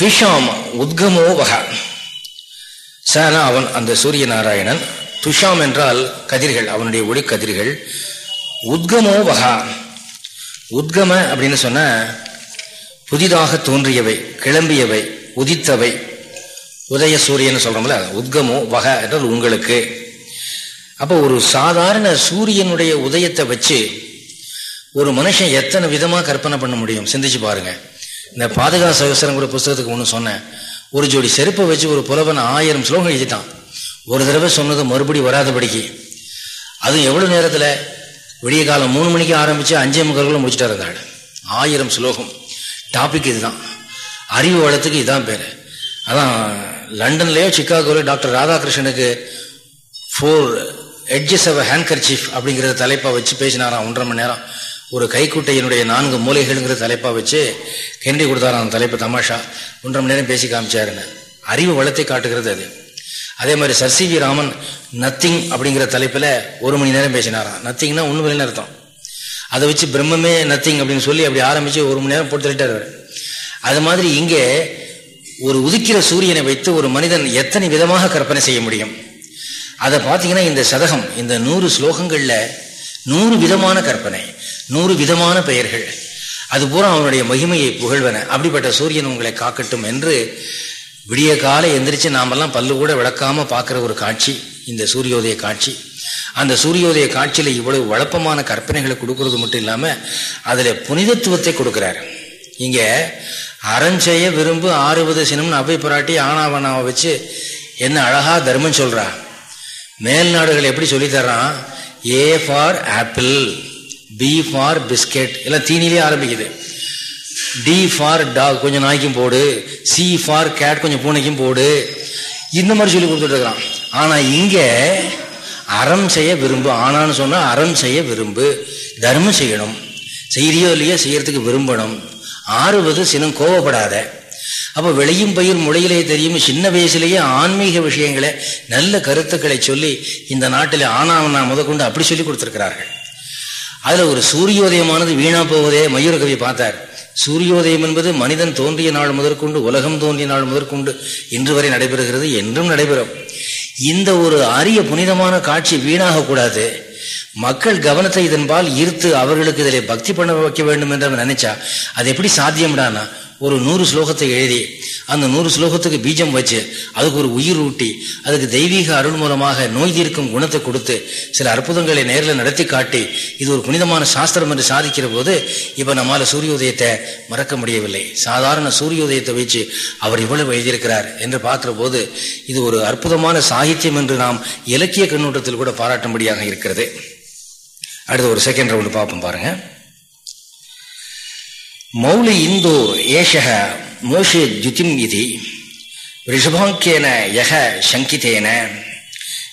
துஷாம் உத்கமோ வகா. சனா அவன் அந்த சூரிய நாராயணன் துஷாம் என்றால் கதிர்கள் அவனுடைய ஒளி கதிர்கள் உத்கமோ வகா. உத்கம அப்படின்னு சொன்ன புதிதாக தோன்றியவை கிளம்பியவை உதித்தவை. உதய சூரியன் சொல்றோம்ல உத்கமோ வக என்றால் உங்களுக்கு. அப்போ ஒரு சாதாரண சூரியனுடைய உதயத்தை வச்சு ஒரு மனுஷன் எத்தனை விதமாக கற்பனை பண்ண முடியும்? சிந்திச்சு பாருங்க. இந்த பாதுகா சகசரம் கூட புஸ்தகத்துக்கு ஒன்று சொன்னேன். ஒரு ஜோடி செருப்பை வச்சு ஒரு புலவன் ஆயிரம் ஸ்லோகம் எழுதிட்டான். ஒரு தடவை சொன்னது மறுபடி வராதபடிக்கு. அதுவும் எவ்வளோ நேரத்தில்? விடிய காலம் மூணு மணிக்கு ஆரம்பித்து அஞ்சே முக்கால்குள்ள முடிச்சுட்டா இருந்தாள் ஆயிரம் ஸ்லோகம் டாபிக் இதுதான். அறிவு வளத்துக்கு இதுதான் பேர். அதான் லண்டன்லேயோ சிக்காகோலையோ doctor ராதாகிருஷ்ணனுக்கு four edges of hanger chief அப்படிங்கிற தலைப்பாக வச்சு பேசினாராம் ஒன்றரை மணி நேரம். ஒரு கைக்குட்டையினுடைய நான்கு மூலைகள்ங்கிற தலைப்பாக வச்சு கெண்டி கொடுத்தாராம் அந்த தலைப்பு தமாஷா. ஒன்றரை மணி நேரம் பேசி காமிச்சாருன்னு. அறிவு வளத்தை காட்டுகிறது அது. அதே மாதிரி sir C V Raman nothing அப்படிங்கிற தலைப்பில் ஒரு மணி நேரம் பேசினாராம். நத்திங்னா ஒன்று அர்த்தம். அதை வச்சு பிரம்மமே நத்திங் அப்படின்னு சொல்லி அப்படி ஆரம்பித்து ஒரு மணி நேரம் போட்டு தள்ளிட்டார் அது மாதிரி இங்கே ஒரு உதிக்கிற சூரியனை வைத்து ஒரு மனிதன் எத்தனை விதமாக கற்பனை செய்ய முடியும்? அதை பார்த்தீங்கன்னா இந்த சதகம் இந்த நூறு ஸ்லோகங்களில் நூறு விதமான கற்பனை நூறு விதமான பெயர்கள். அது பூரா அவனுடைய மகிமையை புகழ்வன. அப்படிப்பட்ட சூரியன் உங்களை காக்கட்டும் என்று விடிய காலை எந்திரிச்சு நாமெல்லாம் பல்லு கூட விளக்காம பார்க்குற ஒரு காட்சி இந்த சூரியோதய காட்சி. அந்த சூரியோதய காட்சியில இவ்வளவு வழப்பமான கற்பனைகளை கொடுக்கறது மட்டும் இல்லாம அதுல புனிதத்துவத்தை கொடுக்குறாரு. இங்க அறஞ்செய்ய விரும்பு ஆறுவது சினம்னு அவை புராட்டி ஆனாவனாவை வச்சு என்ன அழகா தர்மம் சொல்றா. மேல் நாடுகள் எப்படி சொல்லி A for apple B for biscuit எல்லாம் தீனிலே ஆரம்பிக்குது. டி ஃபார் டாக் கொஞ்சம் நாய்க்கும் போடு சி ஃபார் கேட் கொஞ்சம் பூனைக்கும் போடு. இந்த மாதிரி சொல்லி கொடுத்துட்டு இருக்கிறான். இங்கே அறம் செய்ய விரும்பு ஆனான்னு சொன்னால் அறம் செய்ய விரும்பு தர்மம் செய்யணும். செய்கிறியோ இல்லையோ செய்யறதுக்கு விரும்பணும். ஆறுவது சினம் கோவப்படாத. அப்போ விளையும் பயிர் முளையிலே தெரியும் சின்ன வயசுலேயே ஆன்மீக விஷயங்களை நல்ல கருத்துக்களை சொல்லி இந்த நாட்டில் ஆனாவனா முதற்கொண்டு அப்படி சொல்லி கொடுத்துருக்கிறார்கள். அதில் ஒரு சூரியோதயமானது வீணா போவதே மயூரகவி பார்த்தார். சூரியோதயம் என்பது மனிதன் தோன்றிய நாள் முதற்கொண்டு உலகம் தோன்றிய நாள் முதற்கொண்டு இன்று வரை நடைபெறுகிறது என்றும் நடைபெறும். இந்த ஒரு அரிய புனிதமான காட்சி வீணாக கூடாது. மக்கள் கவனத்தை இதன்பால் ஈர்த்து அவர்களுக்கு இதில் பக்தி பண்ண வைக்க வேண்டும் என்று அவன் நினைச்சா அது எப்படி சாத்தியம்டானா? ஒரு நூறு ஸ்லோகத்தை எழுதி அந்த நூறு ஸ்லோகத்துக்கு பீஜம் வச்சு அதுக்கு ஒரு உயிர் ஊட்டி அதுக்கு தெய்வீக அருள் மூலமாக நோய் தீர்க்கும் குணத்தை கொடுத்து சில அற்புதங்களை நேரில் நடத்தி காட்டி இது ஒரு புனிதமான சாஸ்திரம் என்று சாதிக்கிற போது இப்போ நம்மால் சூரியோதயத்தை மறக்க முடியவில்லை. சாதாரண சூரியோதயத்தை வச்சு அவர் இவ்வளவு எழுதியிருக்கிறார் என்று பார்க்கிற போது இது ஒரு அற்புதமான சாகித்யம் என்று நாம் இலக்கிய கண்ணோட்டத்தில் கூட பாராட்டும்படியாக இருக்கிறது. அடுத்த ஒரு செகண்ட் ரவுண்டு பார்ப்போம் பாருங்கள் மௌலி இந்து ஏஷக மோஷே ஜுதிம் இது. ரிஷபாங்கேன யக சங்கிதேன.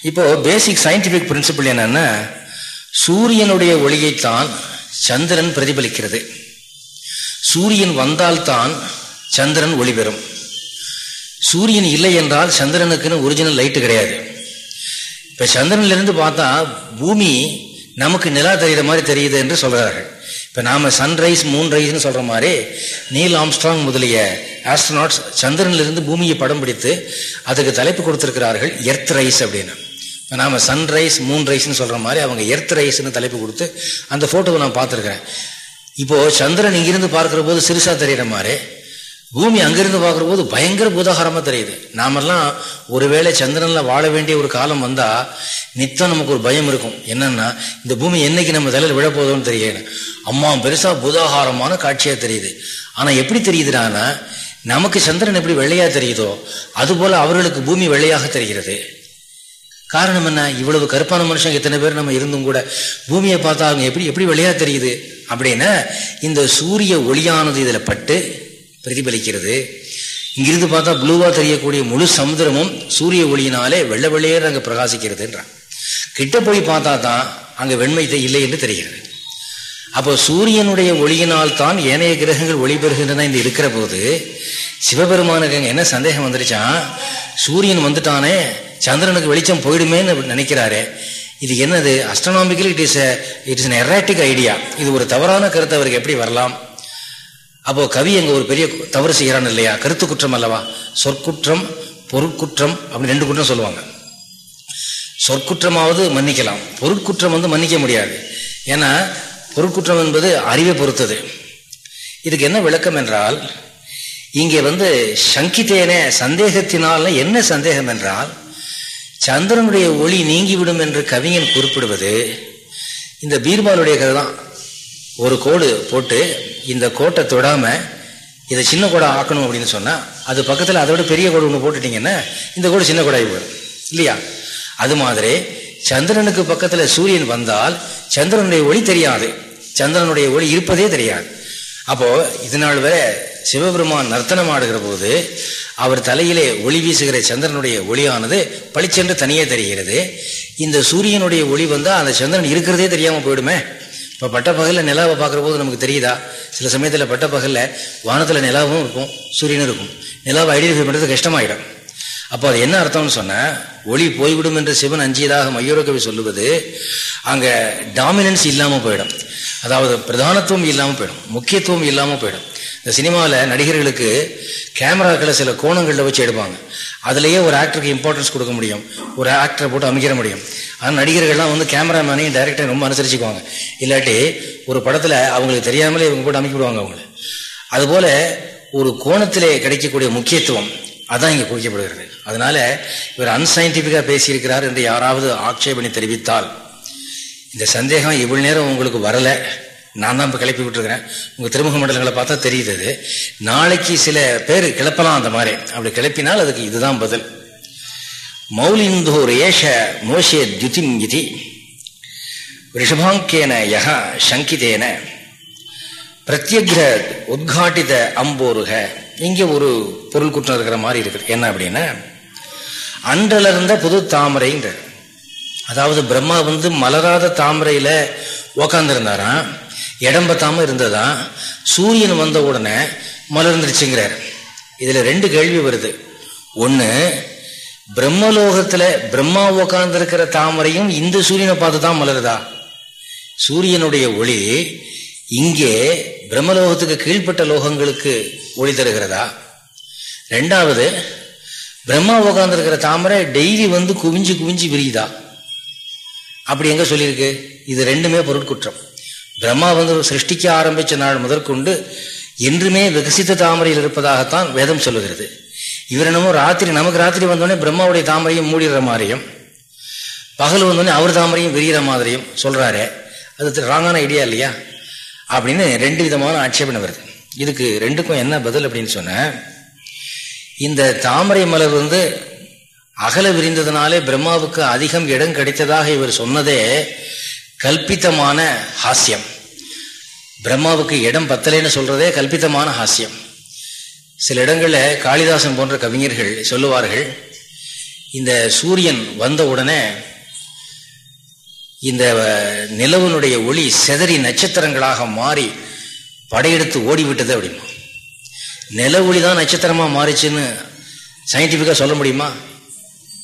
இப்போ பேசிக் சயின்டிபிக் பிரின்சிபிள் என்னன்னா சூரியனுடைய ஒளியைத்தான் சந்திரன் பிரதிபலிக்கிறது. சூரியன் வந்தால்தான் சந்திரன் ஒளி பெறும். சூரியன் இல்லை என்றால் சந்திரனுக்குன்னு ஒரிஜினல் லைட்டு கிடையாது. இப்போ சந்திரன்லேருந்து பார்த்தா பூமி நமக்கு நிலா தெரிகிற மாதிரி தெரியுது என்று சொல்கிறார்கள் இப்போ நாம் சன்ரைஸ் மூன் ரைஸ்னு சொல்கிற மாதிரி நீல் ஆம்ஸ்ட்ராங் முதலிய ஆஸ்ட்ரோனாட்ஸ் சந்திரனிலிருந்து பூமியை படம் பிடித்து அதுக்கு தலைப்பு கொடுத்துருக்கிறார்கள் எர்த் ரைஸ் அப்படின்னு. இப்போ நாம் சன்ரைஸ் மூன் ரைஸ்னு சொல்கிற மாதிரி அவங்க எர்த் ரைஸ்னு தலைப்பு கொடுத்து அந்த ஃபோட்டோவை நான் பார்த்துருக்குறேன். இப்போது சந்திரன் இங்கிருந்து பார்க்குற போது சிறுசாக தெரிகிற மாதிரி பூமி அங்கிருந்து பார்க்குற போது பயங்கர பூதாகாரமாக தெரியுது. நாமெல்லாம் ஒருவேளை சந்திரனில் வாழ வேண்டிய ஒரு காலம் வந்தால் நித்தம் நமக்கு ஒரு பயம் இருக்கும். என்னன்னா இந்த பூமி என்னைக்கு நம்ம தலையில் விழப்போதோன்னு தெரியல. அம்மா பெருசாக பூதாகாரமான காட்சியாக தெரியுது. ஆனால் எப்படி தெரியுதுனா நமக்கு சந்திரன் எப்படி வெள்ளையாக தெரியுதோ அதுபோல் அவர்களுக்கு பூமி வெள்ளையாக தெரிகிறது. காரணம் என்ன? இவ்வளவு கருப்பான மனுஷங்க எத்தனை பேர் நம்ம இருந்தும் கூட பூமியை பார்த்தா அவங்க எப்படி எப்படி வெள்ளையா தெரியுது? அப்படின்னா இந்த சூரிய ஒளியானது இதில் பட்டு பிரதிபலிக்கிறது. இங்கிருந்து பார்த்தா ப்ளூவா தெரியக்கூடிய முழு சமுதிரமும் சூரிய ஒளியினாலே வெள்ள வெள்ளையர் அங்கே பிரகாசிக்கிறதுன்றான். கிட்ட போய் பார்த்தா தான் அங்கே வெண்மை இல்லை என்று தெரிகிறது. அப்போ சூரியனுடைய ஒளியினால் தான் ஏனைய கிரகங்கள் ஒளி பெறுகின்றன என்று இருக்கிற போது சிவபெருமானுக்கு அங்கே என்ன சந்தேகம் வந்துருச்சான் சூரியன் வந்துட்டானே சந்திரனுக்கு வெளிச்சம் போயிடுமேன்னு நினைக்கிறாரு. இது என்னது? Astronomical it is it is erratic idea இது ஒரு தவறான கருத்து அவருக்கு எப்படி வரலாம்? அப்போ கவி அங்க ஒரு பெரிய தவறு செய்கிறான் இல்லையா? கருத்து குற்றம் அல்லவா? சொற்குற்றம் பொருட்குற்றம் அப்படின்னு ரெண்டு குற்றம் சொல்லுவாங்க. சொற்குற்றமாவது மன்னிக்கலாம். பொருட்குற்றம் வந்து மன்னிக்க முடியாது. ஏன்னா பொருட்குற்றம் என்பது அறிவை பொறுத்தது. இதுக்கு என்ன விளக்கம் என்றால் இங்கே வந்து சங்கித்தேனே சந்தேகத்தினால் என்ன சந்தேகம் என்றால் சந்திரனுடைய ஒளி நீங்கிவிடும் என்று கவிஞன் குறிப்பிடுவது இந்த பீர்பாலுடைய கதை தான் ஒரு கோடு போட்டு இந்த கோட்டை தொடாமல் இதை சின்ன கோடை ஆக்கணும் அப்படின்னு சொன்னால் அது பக்கத்தில் அதை விட பெரிய கோடு ஒன்று போட்டுட்டீங்கன்னா இந்த கோடு சின்ன கோடாகி போயிடும். இல்லையா? அது மாதிரி சந்திரனுக்கு பக்கத்தில் சூரியன் வந்தால் சந்திரனுடைய ஒளி தெரியாது. சந்திரனுடைய ஒளி இருப்பதே தெரியாது. அப்போது இதனால் வரை சிவபெருமான் நர்த்தனம் ஆடுகிற போது அவர் தலையிலே ஒளி வீசுகிற சந்திரனுடைய ஒளியானது பளிச்சென்று தனியே தெரிகிறது. இந்த சூரியனுடைய ஒளி வந்தால் அந்த சந்திரன் இருக்கிறதே தெரியாமல் போயிடுமே. இப்போ பட்டப்பகலில் நிலாவை பார்க்குற போது நமக்கு தெரியுதா? சில சமயத்தில் பட்டப்பகலில் வானத்தில் நிலாவும் இருக்கும் சூரியனும் இருக்கும். நிலாவை ஐடென்டிஃபை பண்ணுறது கஷ்டமாயிடும். அப்போ அது என்ன அர்த்தம்னு சொன்னால் ஒளி போய்விடும் என்று சிவன் அஞ்சியதாக மையோரகவி சொல்லுவது அங்கே டாமினன்ஸ் இல்லாமல் போயிடும். அதாவது பிரதானத்துவம் இல்லாமல் போயிடும் முக்கியத்துவம் இல்லாமல் போயிடும். இந்த சினிமாவில் நடிகர்களுக்கு கேமராக்களை சில கோணங்களில் வச்சு எடுப்பாங்க. அதுலேயே ஒரு ஆக்டருக்கு இம்பார்ட்டன்ஸ் கொடுக்க முடியும். ஒரு ஆக்டரை போட்டு அமைக்கிற முடியும். ஆனால் நடிகர்கள்லாம் வந்து கேமராமேனையும் டைரக்டரையும் ரொம்ப அனுசரிச்சுக்குவாங்க. இல்லாட்டி ஒரு படத்தில் அவங்களுக்கு தெரியாமலே இவங்க போட்டு அமைக்கிவிடுவாங்க அவங்கள. அதுபோல் ஒரு கோணத்திலே கிடைக்கக்கூடிய முக்கியத்துவம் அதான் இங்கே குறிக்கப்படுகிறது. அதனால இவர் அன்சைன்டிஃபிக்காக பேசியிருக்கிறார் என்று யாராவது ஆட்சேபனை தெரிவித்தால் இந்த சந்தேகம் இவ்வளவு நேரம் உங்களுக்கு வரலை. நான் தான் இப்போ கிளப்பி விட்டுருக்கிறேன். உங்கள் திருமுக மண்டலங்களை பார்த்தா தெரியுது நாளைக்கு சில பேர் கிளப்பலாம் அந்த மாதிரி. அப்படி கிளப்பினால் அதுக்கு இதுதான் பதில். மௌலிந்தோர் ஏஷ மோஷே துதிங்கிதி ரிஷபாங்கேன யக சங்கிதேன. பிரத்யக்ர உத்காட்டித அம்போருக. இங்கே ஒரு பொருள் குற்றம் இருக்கிற மாதிரி இருக்குது என்ன அப்படின்னா அன்றலர்ந்த புது தாமரைன்ற. அதாவது பிரம்மா வந்து மலராத தாமரையில் உக்காந்துருந்தாராம். இடம் பத்தாம இருந்ததா சூரியன் வந்த உடனே மலர்ந்துருச்சுங்கிறார். இதுல ரெண்டு கேள்வி வருது. ஒண்ணு பிரம்மலோகத்துல பிரம்மா உக்காந்துருக்கிற தாமரையும் இந்த சூரியனை பார்த்து தான் மலருதா? சூரியனுடைய ஒளி இங்கே பிரம்மலோகத்துக்கு கீழ்ப்பட்ட லோகங்களுக்கு ஒளி தருகிறதா? ரெண்டாவது பிரம்மா உக்காந்துருக்கிற தாமரை டெய்லி வந்து குவிஞ்சு குவிஞ்சு விரியுதா? அப்படி எங்க சொல்லியிருக்கு? இது ரெண்டுமே பொருட்குற்றம். பிரம்மா வந்து சிருஷ்டிக்க ஆரம்பித்த நாள் முதற்கொண்டு என்றுமே விகசித்த தாமரையில் இருப்பதாகத்தான் வேதம் சொல்லுகிறது. இவர் என்னமோ ராத்திரி நமக்கு ராத்திரி வந்தோடனே பிரம்மாவுடைய தாமரையும் மூடிடுற மாதிரியும் பகல் வந்தோடனே அவர் தாமரையும் விரிகிற மாதிரியும் சொல்கிறாரு அது ராங்கான ஐடியா இல்லையா? அப்படின்னு ரெண்டு விதமான ஆட்சேபனை வருது. இதுக்கு ரெண்டுக்கும் என்ன பதில் அப்படின்னு சொன்ன இந்த தாமரை மலர் வந்து அகல விரிந்ததுனாலே பிரம்மாவுக்கு அதிகம் இடம் கிடைத்ததாக இவர் சொன்னதே கல்பித்தமான ஹாஸ்யம். பிரம்மாவுக்கு இடம் பத்தலைன்னு சொல்றதே கல்பித்தமான ஹாஸ்யம். சில இடங்களில் காளிதாசன் போன்ற கவிஞர்கள் சொல்லுவார்கள் இந்த சூரியன் வந்த உடனே இந்த நிலவனுடைய ஒளி செதறி நட்சத்திரங்களாக மாறி படையெடுத்து ஓடிவிட்டது அப்படிமா. நில ஒளி தான் நட்சத்திரமாக மாறிச்சுன்னு சயின்டிஃபிக்காக சொல்ல முடியுமா?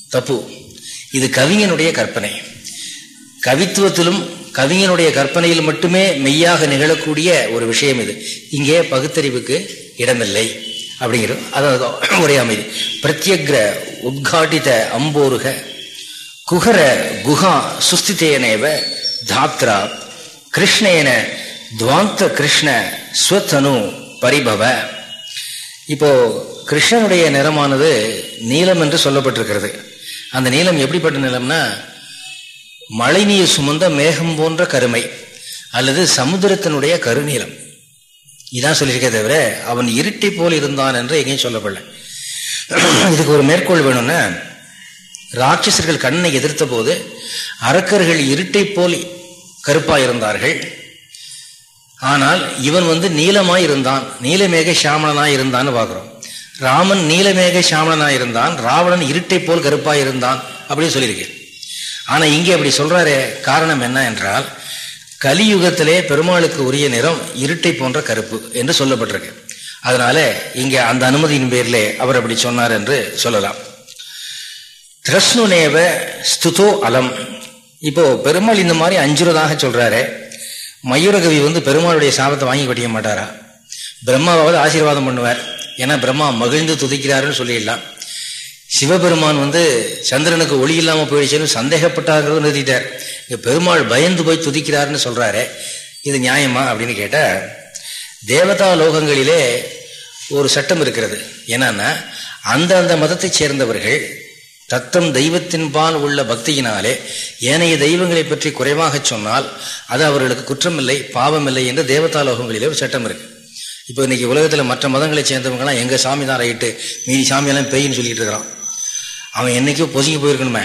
தப்பு. இது கவிஞனுடைய கற்பனை. கவித்துவத்திலும் கவிஞனுடைய கற்பனையில் மட்டுமே மெய்யாக நிகழக்கூடிய ஒரு விஷயம் இது. இங்கே பகுத்தறிவுக்கு இடமில்லை அப்படிங்கிறது அதாவது ஒரே அமைதி. பிரத்யக்ர உத்காட்டித அம்போருக குகர குஹா சுஸ்திதேனேவ தாத்ரா கிருஷ்ணேன துவாந்த கிருஷ்ண ஸ்வத்தனு பரிபவ. இப்போ கிருஷ்ணனுடைய நிறமானது நீலம் என்று சொல்லப்பட்டிருக்கிறது. அந்த நீளம் எப்படிப்பட்ட நிலம்னா மழை நீர் சுமந்த மேகம் போன்ற கருமை அல்லது சமுத்திரத்தினுடைய கருநீளம் இதான் சொல்லியிருக்கே தவிர அவன் இருட்டை போல் இருந்தான் என்று எங்கேயும் சொல்லப்படல. இதுக்கு ஒரு மேற்கோள் வேணும்னா ராட்சசர்கள் கண்ணை எதிர்த்த போது அரக்கர்கள் இருட்டை போல் கருப்பாக இருந்தார்கள் ஆனால் இவன் வந்து நீளமாய் இருந்தான் நீலமேக சாமணனாய் இருந்தான்னு பார்க்குறோம். ராமன் நீலமேக சாமணனாய் இருந்தான் ராவணன் இருட்டை போல் கருப்பாக இருந்தான் அப்படின்னு சொல்லியிருக்கேன். ஆனால் இங்கே அப்படி சொல்கிறாரு காரணம் என்ன என்றால் கலியுகத்திலே பெருமாளுக்கு உரிய நிறம் இருட்டை போன்ற கருப்பு என்று சொல்லப்பட்டிருக்கு. அதனால இங்கே அந்த அனுமதியின் பேரிலே அவர் அப்படி சொன்னார் என்று சொல்லலாம். திரஸ்னுனேவ ஸ்துதோ அலம். இப்போ பெருமாள் இந்த மாதிரி அஞ்சுறதாக சொல்றாரு மயூரகவி வந்து பெருமாளுடைய சாபத்தை வாங்கி கட்டிக்க மாட்டாரா? பிரம்மாவாவது ஆசீர்வாதம் பண்ணுவார். ஏன்னா பிரம்மா மகிழ்ந்து துதிக்கிறாருன்னு சொல்லிடலாம். சிவபெருமான் வந்து சந்திரனுக்கு ஒளி இல்லாமல் போயிடுச்சுன்னு சந்தேகப்பட்டாங்கிறது நிறுத்திட்டார். இங்கே பெருமாள் பயந்து போய் துதிக்கிறாருன்னு சொல்கிறாரு இது நியாயமா அப்படின்னு கேட்டால் தேவதா லோகங்களிலே ஒரு சட்டம் இருக்கிறது. என்னன்னா அந்த அந்த மதத்தை சேர்ந்தவர்கள் தத்தம் தெய்வத்தின்பால் உள்ள பக்தியினாலே ஏனைய தெய்வங்களை பற்றி குறைவாக சொன்னால் அது அவர்களுக்கு குற்றமில்லை பாவமில்லை என்று தேவதா லோகங்களிலே ஒரு சட்டம் இருக்கு. இப்போ இன்னைக்கு உலகத்தில் மற்ற மதங்களை சேர்ந்தவங்கலாம் எங்கள் சாமி தான் ரைட்டு மீதி சாமியெல்லாம் பெய்ன்னு சொல்லிட்டு இருக்கிறான். அவன் என்னைக்கோ பொதுங்கி போயிருக்கணுமே.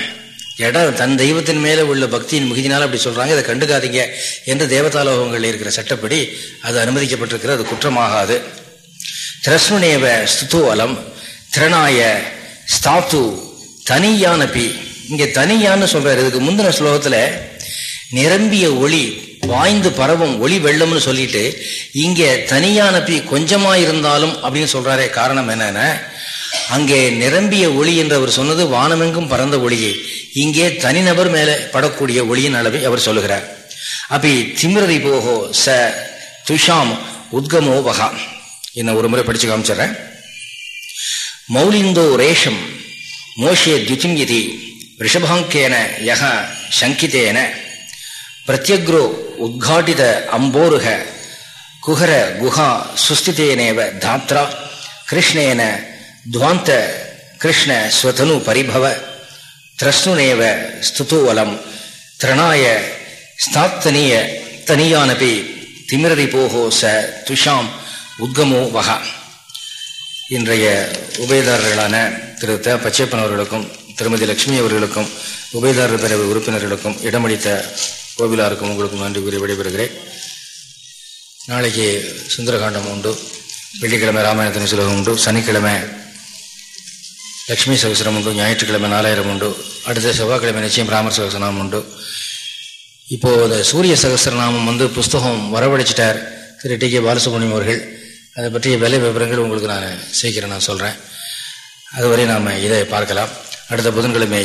ஏடா தன் தெய்வத்தின் மேலே உள்ள பக்தியின் மிகுதினால் அப்படி சொல்கிறாங்க இதை கண்டுக்காதீங்க என்று தேவதாலோகங்களில் இருக்கிற சட்டப்படி அது அனுமதிக்கப்பட்டிருக்கிறது. அது குற்றமாகாது. திரஸ்மனேவ ஸ்துது அலம் திறனாய ஸ்தாத்து தனியானபி. இங்கே தனியான்னு சொல்கிறார் இதுக்கு முந்தின ஸ்லோகத்தில் நிரம்பிய ஒளி வாய்ந்து பரவும் ஒளி வெள்ளம்னு சொல்லிட்டு இங்க தனியானபி கொஞ்சமாக இருந்தாலும் அப்படின்னு சொல்கிறாரே காரணம் என்னென்ன அங்கே நிரம்பிய ஒளி என்று அவர் சொன்னது வானமெங்கும் பறந்த ஒளியை. இங்கே தனிநபர் மேல படக்கூடிய ஒளியின் அளவை அவர் சொல்லுகிறார். அப்படி திமிரதி போகோ ச துஷாம் உத்கமோ வகா. என்ன ஒரு முறை படிச்சு காமிச்சிடுறேன். மௌலிந்தோ ரேஷம் மோஷே துதிம் யதி ரிஷபாங்கேன யக சங்கிதேன பிரத்யக்ரோ உத்காட்டித அம்போருக குஹர குஹா சுஸ்திதேனேவ தாத்ரா கிருஷ்ணேன துவாந்த கிருஷ்ண ஸ்வதனு பரிபவ திரஸ்னுனேவ ஸ்துதூவலம் திரணாய ஸ்தாத்தனிய தனியானபி திமிரதி போகோ ச துஷாம் உத்கமோ வகா இன்றைய உபயதாரர்களான திரு த. பச்சைப்பன் அவர்களுக்கும் திருமதி லட்சுமி அவர்களுக்கும் உபயதாரர் பிரிவு உறுப்பினர்களுக்கும் இடமளித்த கோவிலாருக்கும் உங்களுக்கும் நன்றி கூறி விடைபெறுகிறேன். நாளைக்கு சுந்தரகாண்டம் உண்டு வெள்ளிக்கிழமை ராமாயணத்தின் சுலகம் உண்டு சனிக்கிழமை லக்ஷ்மி சகசரம் உண்டு ஞாயிற்றுக்கிழமை நாலாயிரம் உண்டு அடுத்த செவ்வாய்க்கிழமை நிச்சயம் ராமர் சகசரநாமம் உண்டு. இப்போது இந்த சூரிய சகசரநாமம் வந்து புஸ்தகம் வரவழைச்சிட்டார் திரு டி கே பாலசுப்ரமணியம் அவர்கள். அதை பற்றிய விலை விவரங்கள் உங்களுக்கு நான் சீக்கிரம் நான் சொல்கிறேன் அதுவரை நாம் இதை பார்க்கலாம். அடுத்த புதன்கிழமை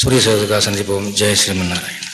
சூரிய சகசரக்காக சந்திப்போம். ஜெய் ஸ்ரீமன் நாராயணன்